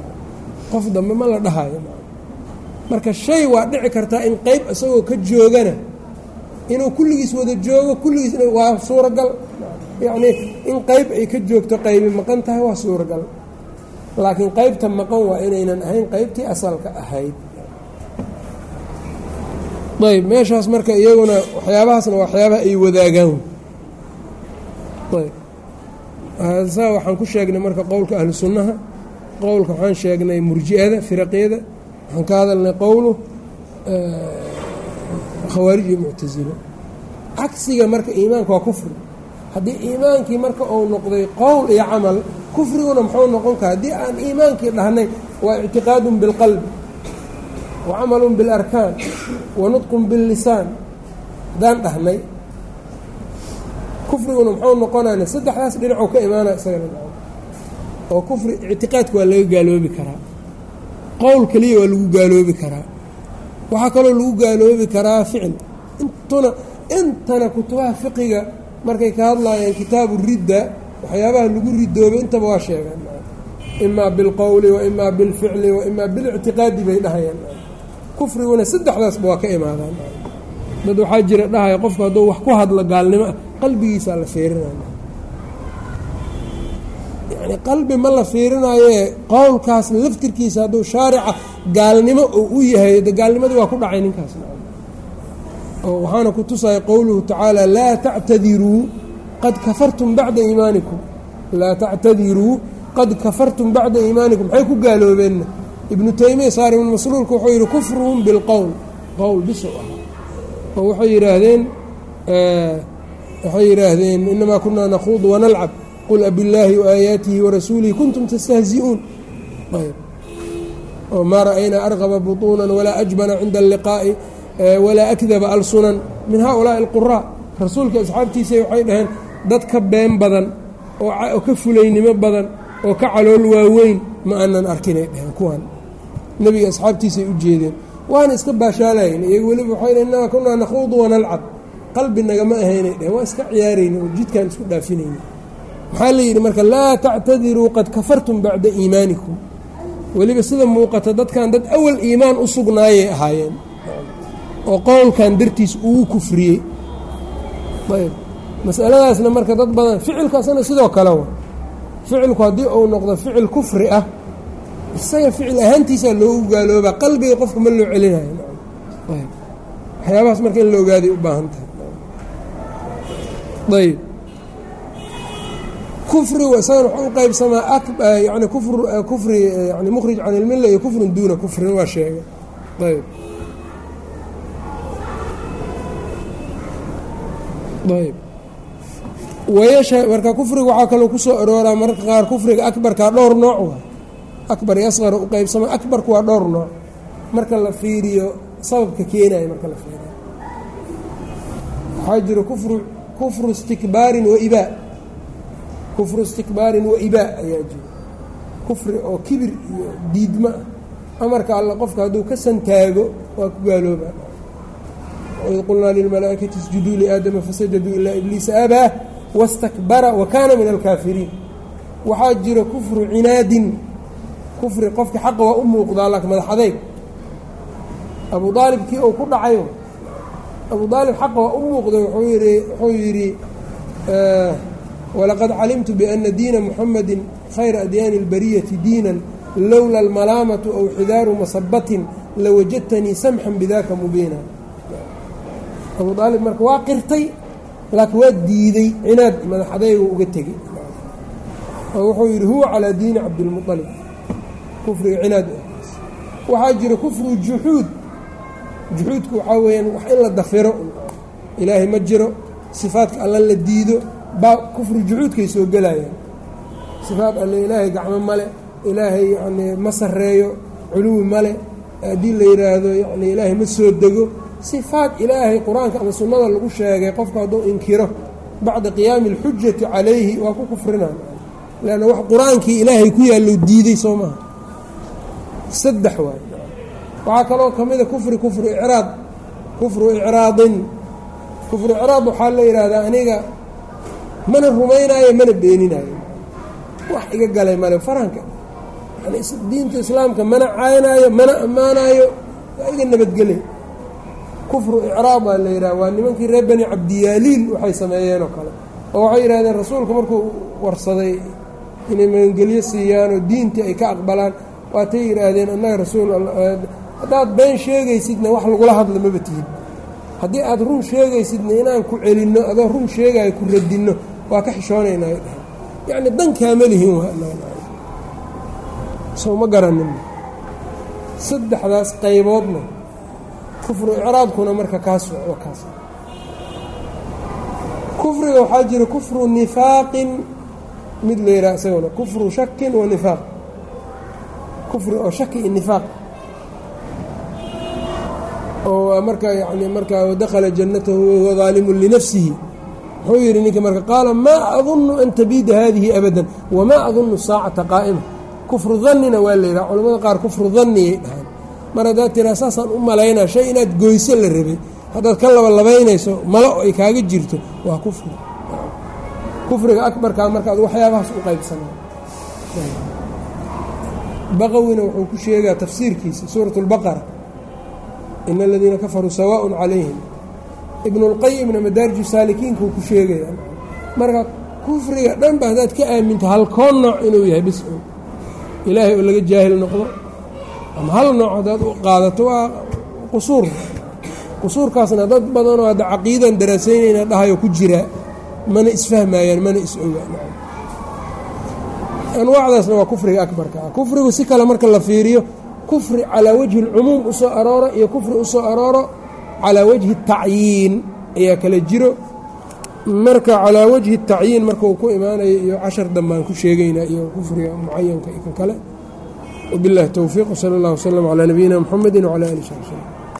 Qof dambe ma la dhahayo marka shay waa dhici kartaa in qeyb isagoo ka joogana inuu kulligiis wada joogo kulligiis waa suuragal. Yacnii in qeyb ay ka joogto qaybi maqan tahay waa suuragal. Laakiin qeybta maqan waa inaynan ahayn qeybtii asalka ahayd. Ayb meeshaas marka iyaguna waxyaabahaasna waxyaabaha ay wadaagaan. Ayb waxaan ku sheegnay marka qowlka ahlu sunnaha. Qowlka waxaan sheegnay murji'ada firaqyada waxaan ka hadalnay qowlu khawaarij iyo muctasilo cagsiga marka iimaanka waa kufri. Haddii iimaankii marka uu noqday qowl iyo camal kufriguna muxuu noqon kara haddii aan iimaankii dhahnay waa ictiqaadun bilqalbi wa camalun biاlarkaan wa nudqun billisaan. Haddaan dhahnay kufriguna muxuu noqonayna saddexdaas dhinacuu ka imaanaya isagana oo kufri ictiqaadka waa laga gaaloobi karaa qowl keliya waa lagu gaaloobi karaa. Waxaa kaloo lagu gaaloobi karaa ficil. Intuna intana kutubaha fiqiga markay ka hadlayaan kitaabu ridda waxyaabaha lagu ridoobay intaba waa sheegaan imaa bilqowli wa imaa bilficli wa imaa bilictiqaadi bay dhahayaan kufriguna saddexdaasba waa ka imaadaan dad waxaa jira dhahaya qofku hadduu wax ku hadlo gaalnimo ah qalbigiisaa la fiirinaya yani qalbi ma la fiirinaaye qowlkaas laftirkiisa hadduu shaarica gaalnimo uu u yahay de gaalnimadii waa ku dhacay ninkaas. Oo waxaana ku tusaya qowluhu tacaala laa tactadiruu qad kafartum bacda iimaanikum. Laa tactadiruu qad kafartum bacda iimaanikum. Maxay ku gaaloobeenna ibnu taymiya saar ibnu masruulka wuxuu yidhi kufruhum bilqowl. Qowl biso ah. Oo waxay yidhaahdeen waxay yidhaahdeen inamaa kunaa nakhuudu wanalcab qul abilaahi waaayaatihi warasuulihi kuntum tastahzi'uun maa ra'aynaa arqaba buطuunan walaa ajbana cinda alliqaa'i walaa akdaba alsunan min haaulaa'i alquraa rasuulka asxaabtiisa waxay dhaheen dad ka been badan oo ka fulaynimo badan oo ka calool waaweyn ma aanan arkinay dhaheen kuwaan nebiga asxaabtiisay u jeedeen waana iska baashaalayna iyagu weliba waxay dhaheen innaa kunaa nakhuudu wanalcab qalbi nagama ahaynay dhaheen waan iska ciyaarayna oo jidkaan isku dhaafinayna maxaa la yidhi marka laa tactadiruu qad kafartum bacda iimaanikum. Weliba sida muuqata dadkan dad awal iimaan u sugnaayay ahaayeen. Oo qowlkan dartiis ugu kufriyey. Ayb. Masaladaasna marka dad badan ficilkaasna sidoo kale wa ficilku haddii uu noqdo ficil kufri ah isaga ficil ahaantiisaa loogu gaaloobaa qalbiga qofka ma loo celinayo. Waxyaabahaas marka in la ogaaday u baahan tahay. Ayb kufrigu isagana wuxuu u qeybsamaa yani kufr kufri yani mukhrij can ilmilla iyo kufrun duuna kufrin waa sheegay. Ayb. Ayb. Marka kufriga waxaa kaloo ku soo arooraa mararka qaar kufriga akbarkaa dhowr nooc waay akbar iyo asqar u qeybsama akbarku waa dhowr nooc. Marka la fiiriyo sababka keenayo marka la fiiriyo. Waxaa jiro kufru kufru istikbaarin wa ibaa kufru istikbaarin wa ibaa ayaa jiro. Kufri oo kibir iyo diidma. Amarka alle qofka hadduu ka santaago waa ku gaaloobaa waid qulnaa lilmalaa'ikati isjuduu liaadama fasajaduu ilaa ibliisa abaa wastakbara wa kaana min alkaafiriin. Waxaa jiro kufru cinaadin. Kufri qofka xaqa waa u muuqdaa lak madax adeyg abu aalib kii uu ku dhacayo abu aalib xaqa waa u muuqday wuxuu yidhi walaqad calimtu biana diina muxamadi khayra adyaani اlbariyati diinan lowla almalaamatu aw xidaaru masabatin lawajadtanii samxan bidaka mubiina abu aalib marka waa qirtay laakiin waa diiday. cinaad madax adeygu uga tegey oo wuxuu yidhi huwa calaa diini cabdilmualib kufriga cinaad waxaa jira kufru juxuud juxuudku waxaa weeyaan wax in la dafiro ilaahay ma jiro sifaadka alla la diido baa kufru juxuudkay soo gelayaan sifaad alle ilaahay gacmo male ilaahay yanii ma sareeyo culuwi male haddii la yidhaahdo yani ilaahay ma soo dego. Sifaad ilaahay qur'aanka ama sunnada lagu sheegay qofka hadduu inkiro bacda qiyaami اlxujati calayhi waa ku kufrinaa. Leanna wax qur'aankii ilaahay ku yaallo diiday soo maaha saddex waay. Waxaa kaloo ka mida kufri kufru icraad kufru icraadin. Kufru icraad waxaa la yidhaahdaa aniga mana rumaynaayo mana beeninaayo. Wax iga galay male faranka. Diinta islaamka mana caynaayo mana ammaanaayo. Waa iga nabadgelay kufru icraad baa la yidhaha waa nimankii reer bani cabdiyaaliil waxay sameeyeen oo kale. Oo waxay yidhahdeen rasuulku markuu warsaday inay magangelyo siiyaan oo diintii ay ka aqbalaan waatay yidhaahdeen annaga rasuul haddaad been sheegaysidna wax lagula hadla maba tihid. Haddii aad run sheegaysidna inaan ku celinno adoo run sheegayo ku radinno waa ka xishoonaynaa yacni dankaama lihin soo ma garanin. Saddexdaas qayboodna kufru icraadkuna marka kaas waa kaas. Kufriga waxaa jira kufru nifaaqin mid la yidhaha isaguna kufru shakin wa nifaaq. Kufri oo shaki iyo nifaaq. Oo marka yani markaa wadakhala jannatahu wahuwa daalimun linafsihi muxuu yidhi ninka marka qaala maa adunnu an tabiida hadihi abadan wamaa adunnu saacata qaa'ima? Kufru dannina waa la yidhaha culamada qaar kufru danniyay dhahaan. Mar haddaad tiraa saasaan u malaynaa shay inaad goyso la rabay. Haddaad ka labalabaynayso malo ay kaaga jirto waa kufri kufriga akbarkaa markaad waxyaabahaas u qaybsana baqawina wuxuu ku sheegaa tafsiirkiisa suurat اlbaqara in aladiina kafaruu sawaaء calayhim ibnulqayimna madaariju saalikiinka ku sheegaya marka kufriga dhanba haddaad ka aaminto halkoon nooc inuu yahay bis ilaahay oo laga jaahil noqdo. Ama hal nooc haddaad u qaadato waa qusuur. Qusuurkaasna dad badanoo hadda caqiidan daraasaynayna dhahayo ku jiraa mana isfahmayaan mana is-ogaan anwaacdaasna waa kufriga akbarka. Ah kufrigu si kale marka la fiiriyo kufri calaa wajhi اlcumuum u soo arooro iyo kufri u soo arooro calaa wajhi tacyiin ayaa kala jiro. Marka calaa wajhi tacyiin marka uu ku imaanayo iyo cashar dambaan ku sheegaynaa iyo kufriga mucayanka iyo kan kale. Wabiاllahi towfiiq wsala اllah wslm calaa nabiyina mxamedi wcala ali sab slm